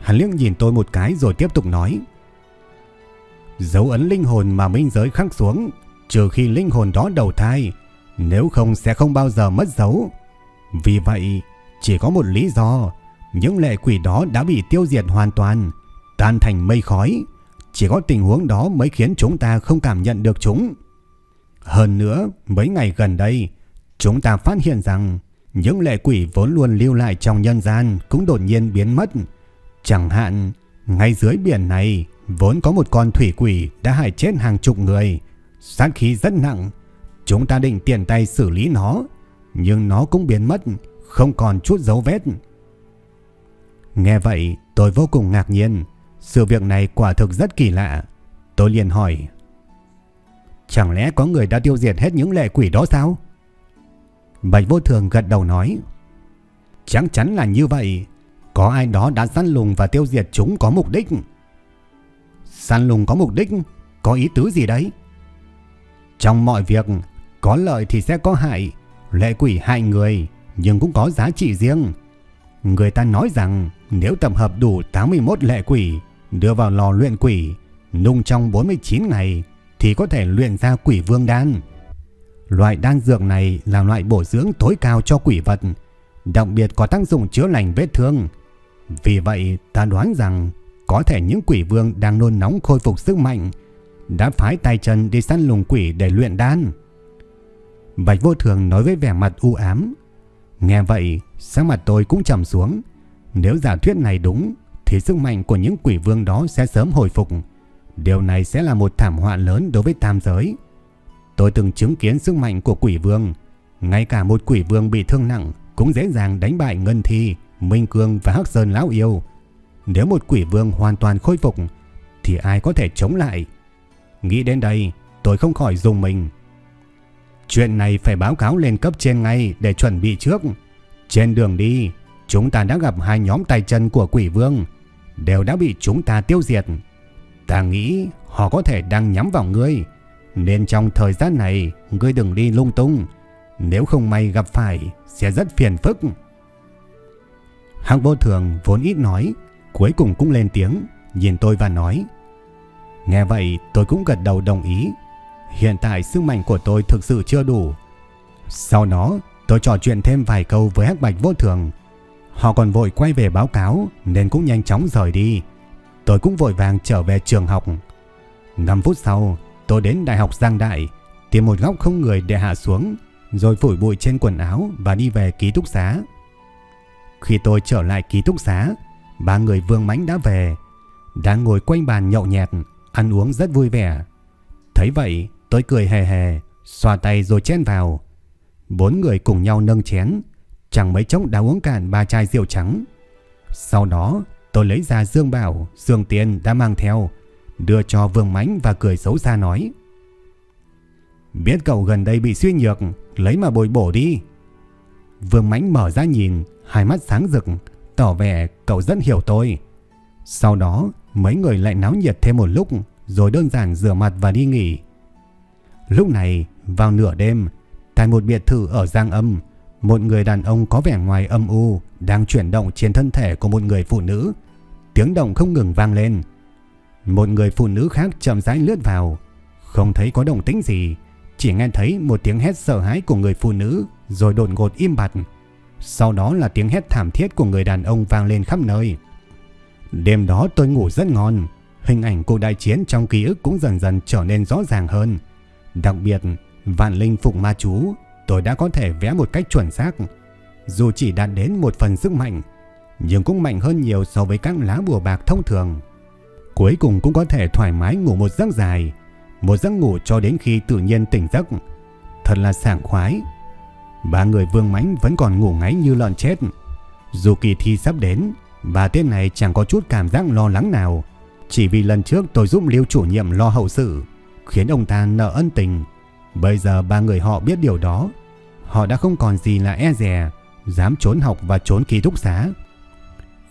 Hắn liếc nhìn tôi một cái rồi tiếp tục nói. Dấu ấn linh hồn mà minh giới khắc xuống, trừ khi linh hồn đó đầu thai, nếu không sẽ không bao giờ mất dấu. Vì vậy, chỉ có một lý do, những lệ quỷ đó đã bị tiêu diệt hoàn toàn, tan thành mây khói. Chỉ có tình huống đó mới khiến chúng ta không cảm nhận được chúng. Hơn nữa, mấy ngày gần đây, chúng ta phát hiện rằng những lệ quỷ vốn luôn lưu lại trong nhân gian cũng đột nhiên biến mất. Chẳng hạn, ngay dưới biển này vốn có một con thủy quỷ đã hại chết hàng chục người. Sát khí rất nặng, chúng ta định tiền tay xử lý nó, nhưng nó cũng biến mất, không còn chút dấu vết. Nghe vậy, tôi vô cùng ngạc nhiên. Sự việc này quả thực rất kỳ lạ. Tôi liền hỏi. Chẳng lẽ có người đã tiêu diệt hết những lệ quỷ đó sao? Bạch vô thường gật đầu nói. Chắc chắn là như vậy. Có ai đó đã săn lùng và tiêu diệt chúng có mục đích. Săn lùng có mục đích, có ý tứ gì đấy? Trong mọi việc, có lợi thì sẽ có hại. Lệ quỷ hại người, nhưng cũng có giá trị riêng. Người ta nói rằng nếu tập hợp đủ 81 lệ quỷ, đưa vào lò luyện quỷ, nung trong 49 ngày, thì có thể luyện ra quỷ vương đan. Loại đan dược này là loại bổ dưỡng tối cao cho quỷ vật, đặc biệt có tác dụng chữa lành vết thương. Vì vậy ta đoán rằng có thể những quỷ vương đang nôn nóng khôi phục sức mạnh đã phái tay chân đi săn lùng quỷ để luyện đan. Bạch vô thường nói với vẻ mặt u ám. Nghe vậy, sáng mặt tôi cũng trầm xuống. Nếu giả thuyết này đúng, thì sức mạnh của những quỷ vương đó sẽ sớm hồi phục. Điều này sẽ là một thảm họa lớn đối với tam giới. Tôi từng chứng kiến sức mạnh của quỷ vương. Ngay cả một quỷ vương bị thương nặng cũng dễ dàng đánh bại Ngân Thi, Minh Cương và Hắc Sơn Lão Yêu. Nếu một quỷ vương hoàn toàn khôi phục thì ai có thể chống lại? Nghĩ đến đây, tôi không khỏi dùng mình. Chuyện này phải báo cáo lên cấp trên ngay để chuẩn bị trước. Trên đường đi, chúng ta đã gặp hai nhóm tay chân của quỷ vương, đều đã bị chúng ta tiêu diệt. Ta nghĩ họ có thể đang nhắm vào ngươi, nên trong thời gian này ngươi đừng đi lung tung, nếu không may gặp phải sẽ rất phiền phức. Hạng vô thường vốn ít nói, cuối cùng cũng lên tiếng, nhìn tôi và nói. Nghe vậy tôi cũng gật đầu đồng ý. Hiện tại sức mạnh của tôi thực sự chưa đủ. Sau đó tôi trò chuyện thêm vài câu với Hắc Bạch vô thường. Họ còn vội quay về báo cáo nên cũng nhanh chóng rời đi. Tôi cũng vội vàng trở về trường học. 5 phút sau tôi đến Đại học Giang Đại tìm một góc không người để hạ xuống rồi phủi bụi trên quần áo và đi về ký túc xá. Khi tôi trở lại ký túc xá, ba người vương mãnh đã về, đang ngồi quanh bàn nhậu nhẹt, ăn uống rất vui vẻ. Thấy vậy, tôi cười hề hề, xoa tay rồi chen vào. Bốn người cùng nhau nâng chén, chẳng mấy chốc đã uống cạn ba chai rượu trắng. Sau đó, tôi lấy ra Dương Bảo, Dương Tiên đã mang theo, đưa cho Vương Mãnh và cười xấu xa nói. Biết cậu gần đây bị suy nhược, lấy mà bồi bổ đi. Vương Mãnh mở ra nhìn, hai mắt sáng rực, tỏ vẻ cậu rất hiểu tôi. Sau đó, mấy người lại náo nhiệt thêm một lúc, rồi đơn giản rửa mặt và đi nghỉ. Lúc này, vào nửa đêm, tại một biệt thự ở Giang Âm, một người đàn ông có vẻ ngoài âm u đang chuyển động trên thân thể của một người phụ nữ. Tiếng động không ngừng vang lên. Một người phụ nữ khác chậm rãi lướt vào, không thấy có động tĩnh gì, chỉ nghe thấy một tiếng hét sợ hãi của người phụ nữ rồi đột ngột im bặt. Sau đó là tiếng hét thảm thiết của người đàn ông vang lên khắp nơi. Đêm đó tôi ngủ rất ngon. Hình ảnh cuộc đại chiến trong ký ức cũng dần dần trở nên rõ ràng hơn. Đặc biệt, vạn linh phụng ma chú, tôi đã có thể vẽ một cách chuẩn xác. Dù chỉ đạt đến một phần sức mạnh, nhưng cũng mạnh hơn nhiều so với các lá bùa bạc thông thường. Cuối cùng cũng có thể thoải mái ngủ một giấc dài, một giấc ngủ cho đến khi tự nhiên tỉnh giấc. Thật là sảng khoái. Ba người vương mãnh vẫn còn ngủ ngáy như lợn chết. Dù kỳ thi sắp đến, bà tên này chẳng có chút cảm giác lo lắng nào. Chỉ vì lần trước tôi giúp Liêu chủ nhiệm lo hậu sự, khiến ông ta nợ ân tình. Bây giờ ba người họ biết điều đó. Họ đã không còn gì là e dè, dám trốn học và trốn ký túc xá.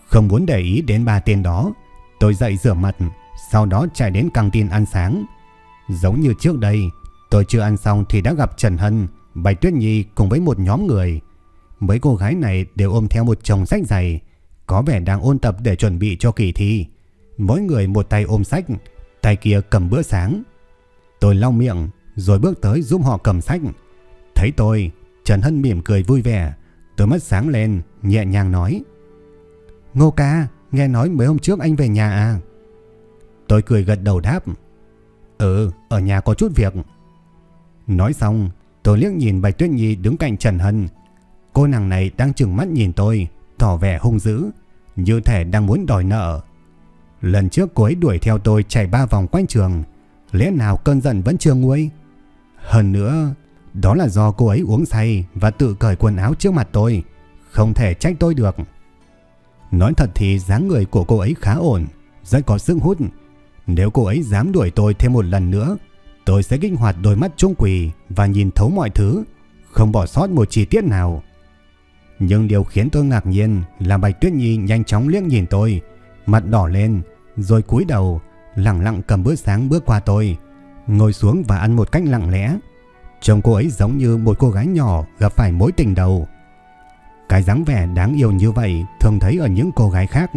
Không muốn để ý đến ba tên đó, tôi dậy rửa mặt, sau đó chạy đến căng tin ăn sáng. Giống như trước đây, tôi chưa ăn xong thì đã gặp Trần Hân, Bạch Tuyết Nhi cùng với một nhóm người. Mấy cô gái này đều ôm theo một chồng sách dày, có vẻ đang ôn tập để chuẩn bị cho kỳ thi. Mỗi người một tay ôm sách, tay kia cầm bữa sáng. Tôi lau miệng, rồi bước tới giúp họ cầm sách. Thấy tôi, Trần Hân mỉm cười vui vẻ, tôi mắt sáng lên, nhẹ nhàng nói. Ngô ca, nghe nói mấy hôm trước anh về nhà à? Tôi cười gật đầu đáp. Ừ, ở nhà có chút việc. Nói xong, tôi liếc nhìn Bạch Tuyết Nhi đứng cạnh Trần Hân. Cô nàng này đang chừng mắt nhìn tôi, tỏ vẻ hung dữ, như thể đang muốn đòi nợ. Lần trước cô ấy đuổi theo tôi chạy ba vòng quanh trường, lẽ nào cơn giận vẫn chưa nguôi? Hơn nữa, đó là do cô ấy uống say và tự cởi quần áo trước mặt tôi, không thể trách tôi được. Nói thật thì dáng người của cô ấy khá ổn, rất có sức hút. Nếu cô ấy dám đuổi tôi thêm một lần nữa, tôi sẽ kích hoạt đôi mắt trung quỷ và nhìn thấu mọi thứ, không bỏ sót một chi tiết nào. Nhưng điều khiến tôi ngạc nhiên là Bạch Tuyết Nhi nhanh chóng liếc nhìn tôi, mặt đỏ lên, rồi cúi đầu, lặng lặng cầm bữa sáng bước qua tôi, ngồi xuống và ăn một cách lặng lẽ. Trông cô ấy giống như một cô gái nhỏ gặp phải mối tình đầu. Cái dáng vẻ đáng yêu như vậy thường thấy ở những cô gái khác,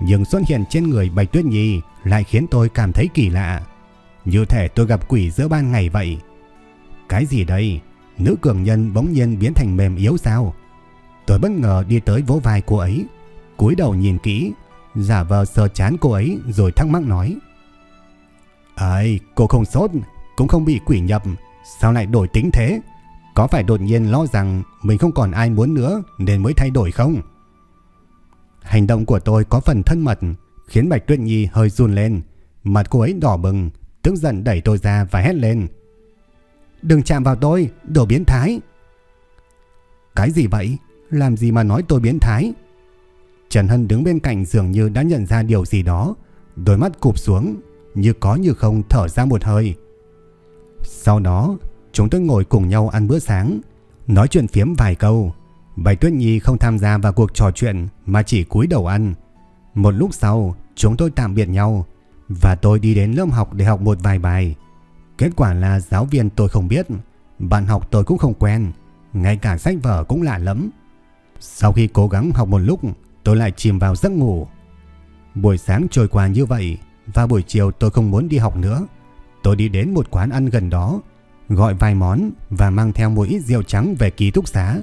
nhưng xuất hiện trên người Bạch Tuyết Nhi lại khiến tôi cảm thấy kỳ lạ. Như thể tôi gặp quỷ giữa ban ngày vậy. Cái gì đây? Nữ cường nhân bỗng nhiên biến thành mềm yếu sao? Tôi bất ngờ đi tới vỗ vai cô ấy, cúi đầu nhìn kỹ, giả vờ sờ chán cô ấy rồi thắc mắc nói ai cô không sốt, cũng không bị quỷ nhập, sao lại đổi tính thế? Có phải đột nhiên lo rằng mình không còn ai muốn nữa nên mới thay đổi không? Hành động của tôi có phần thân mật, khiến Bạch Tuyết Nhi hơi run lên, mặt cô ấy đỏ bừng, tức giận đẩy tôi ra và hét lên. Đừng chạm vào tôi, đồ biến thái. Cái gì vậy? Làm gì mà nói tôi biến thái? Trần Hân đứng bên cạnh dường như đã nhận ra điều gì đó, đôi mắt cụp xuống, như có như không thở ra một hơi. Sau đó, chúng tôi ngồi cùng nhau ăn bữa sáng, nói chuyện phiếm vài câu. Bạch Tuyết Nhi không tham gia vào cuộc trò chuyện mà chỉ cúi đầu ăn. Một lúc sau, chúng tôi tạm biệt nhau và tôi đi đến lớp học để học một vài bài. Kết quả là giáo viên tôi không biết, bạn học tôi cũng không quen, ngay cả sách vở cũng lạ lắm. Sau khi cố gắng học một lúc, tôi lại chìm vào giấc ngủ. Buổi sáng trôi qua như vậy và buổi chiều tôi không muốn đi học nữa. Tôi đi đến một quán ăn gần đó, gọi vài món và mang theo một ít rượu trắng về ký túc xá.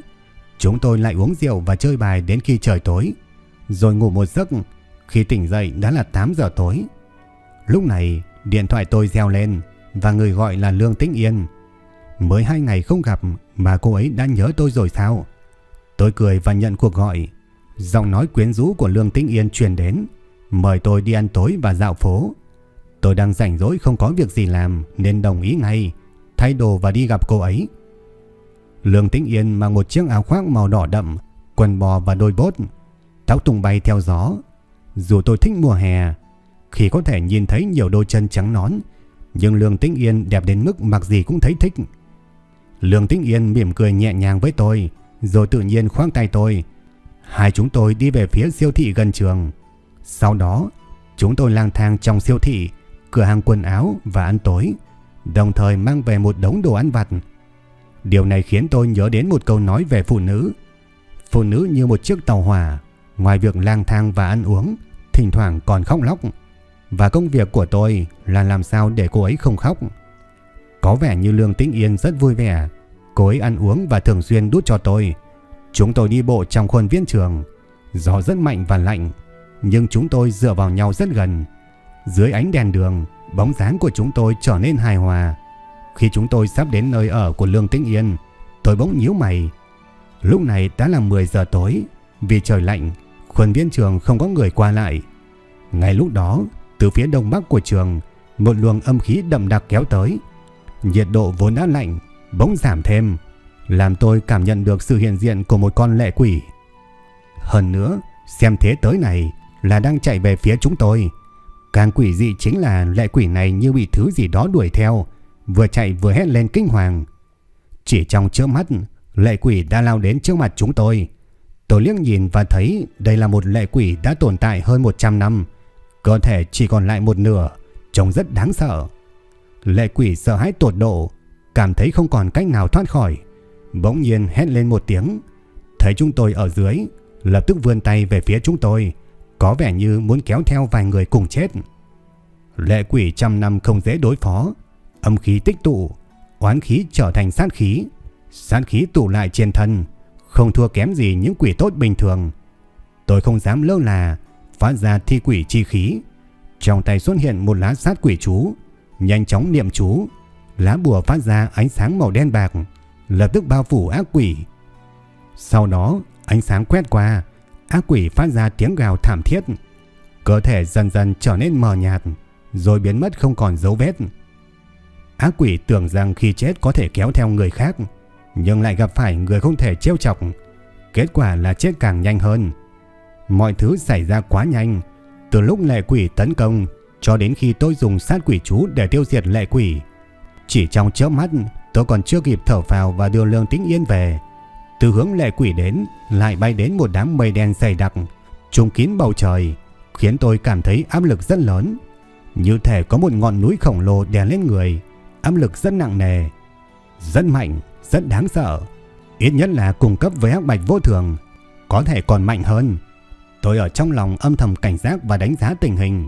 Chúng tôi lại uống rượu và chơi bài đến khi trời tối, rồi ngủ một giấc. Khi tỉnh dậy đã là 8 giờ tối. Lúc này, điện thoại tôi reo lên và người gọi là Lương Tĩnh Yên. Mới hai ngày không gặp mà cô ấy đã nhớ tôi rồi sao? Tôi cười và nhận cuộc gọi. Giọng nói quyến rũ của Lương Tĩnh Yên truyền đến, mời tôi đi ăn tối và dạo phố. Tôi đang rảnh rỗi không có việc gì làm nên đồng ý ngay, thay đồ và đi gặp cô ấy. Lương Tĩnh Yên mang một chiếc áo khoác màu đỏ đậm, quần bò và đôi bốt, tóc tung bay theo gió. Dù tôi thích mùa hè, khi có thể nhìn thấy nhiều đôi chân trắng nón, nhưng Lương Tĩnh Yên đẹp đến mức mặc gì cũng thấy thích. Lương Tĩnh Yên mỉm cười nhẹ nhàng với tôi, rồi tự nhiên khoác tay tôi. Hai chúng tôi đi về phía siêu thị gần trường. Sau đó, chúng tôi lang thang trong siêu thị, cửa hàng quần áo và ăn tối, đồng thời mang về một đống đồ ăn vặt. Điều này khiến tôi nhớ đến một câu nói về phụ nữ. Phụ nữ như một chiếc tàu hỏa, ngoài việc lang thang và ăn uống, thỉnh thoảng còn khóc lóc. Và công việc của tôi là làm sao để cô ấy không khóc. Có vẻ như Lương Tĩnh Yên rất vui vẻ Cô ấy ăn uống và thường xuyên đút cho tôi. Chúng tôi đi bộ trong khuôn viên trường. Gió rất mạnh và lạnh nhưng chúng tôi dựa vào nhau rất gần. Dưới ánh đèn đường, bóng dáng của chúng tôi trở nên hài hòa. Khi chúng tôi sắp đến nơi ở của Lương Tĩnh Yên, tôi bỗng nhíu mày. Lúc này đã là 10 giờ tối, vì trời lạnh, khuôn viên trường không có người qua lại. Ngay lúc đó, từ phía đông bắc của trường, một luồng âm khí đậm đặc kéo tới. Nhiệt độ vốn đã lạnh, bỗng giảm thêm, làm tôi cảm nhận được sự hiện diện của một con lệ quỷ. Hơn nữa, xem thế tới này là đang chạy về phía chúng tôi. Càng quỷ dị chính là lệ quỷ này như bị thứ gì đó đuổi theo, vừa chạy vừa hét lên kinh hoàng. Chỉ trong chớp mắt, lệ quỷ đã lao đến trước mặt chúng tôi. Tôi liếc nhìn và thấy đây là một lệ quỷ đã tồn tại hơn 100 năm. Cơ thể chỉ còn lại một nửa, trông rất đáng sợ. Lệ quỷ sợ hãi tột độ, cảm thấy không còn cách nào thoát khỏi. Bỗng nhiên hét lên một tiếng, thấy chúng tôi ở dưới, lập tức vươn tay về phía chúng tôi, có vẻ như muốn kéo theo vài người cùng chết. Lệ quỷ trăm năm không dễ đối phó, âm khí tích tụ, oán khí trở thành sát khí, sát khí tụ lại trên thân, không thua kém gì những quỷ tốt bình thường. Tôi không dám lơ là, phát ra thi quỷ chi khí. Trong tay xuất hiện một lá sát quỷ chú, nhanh chóng niệm chú, lá bùa phát ra ánh sáng màu đen bạc, lập tức bao phủ ác quỷ. Sau đó, ánh sáng quét qua, ác quỷ phát ra tiếng gào thảm thiết. Cơ thể dần dần trở nên mờ nhạt, rồi biến mất không còn dấu vết. Ác quỷ tưởng rằng khi chết có thể kéo theo người khác, nhưng lại gặp phải người không thể trêu chọc. Kết quả là chết càng nhanh hơn. Mọi thứ xảy ra quá nhanh, từ lúc lệ quỷ tấn công cho đến khi tôi dùng sát quỷ chú để tiêu diệt lệ quỷ. Chỉ trong chớp mắt, tôi còn chưa kịp thở vào và đưa Lương Tĩnh Yên về. Từ hướng lệ quỷ đến, lại bay đến một đám mây đen dày đặc, trùng kín bầu trời, khiến tôi cảm thấy áp lực rất lớn. Như thể có một ngọn núi khổng lồ đè lên người, áp lực rất nặng nề, rất mạnh, rất đáng sợ. Ít nhất là cùng cấp với hắc bạch vô thường, có thể còn mạnh hơn. Tôi ở trong lòng âm thầm cảnh giác và đánh giá tình hình.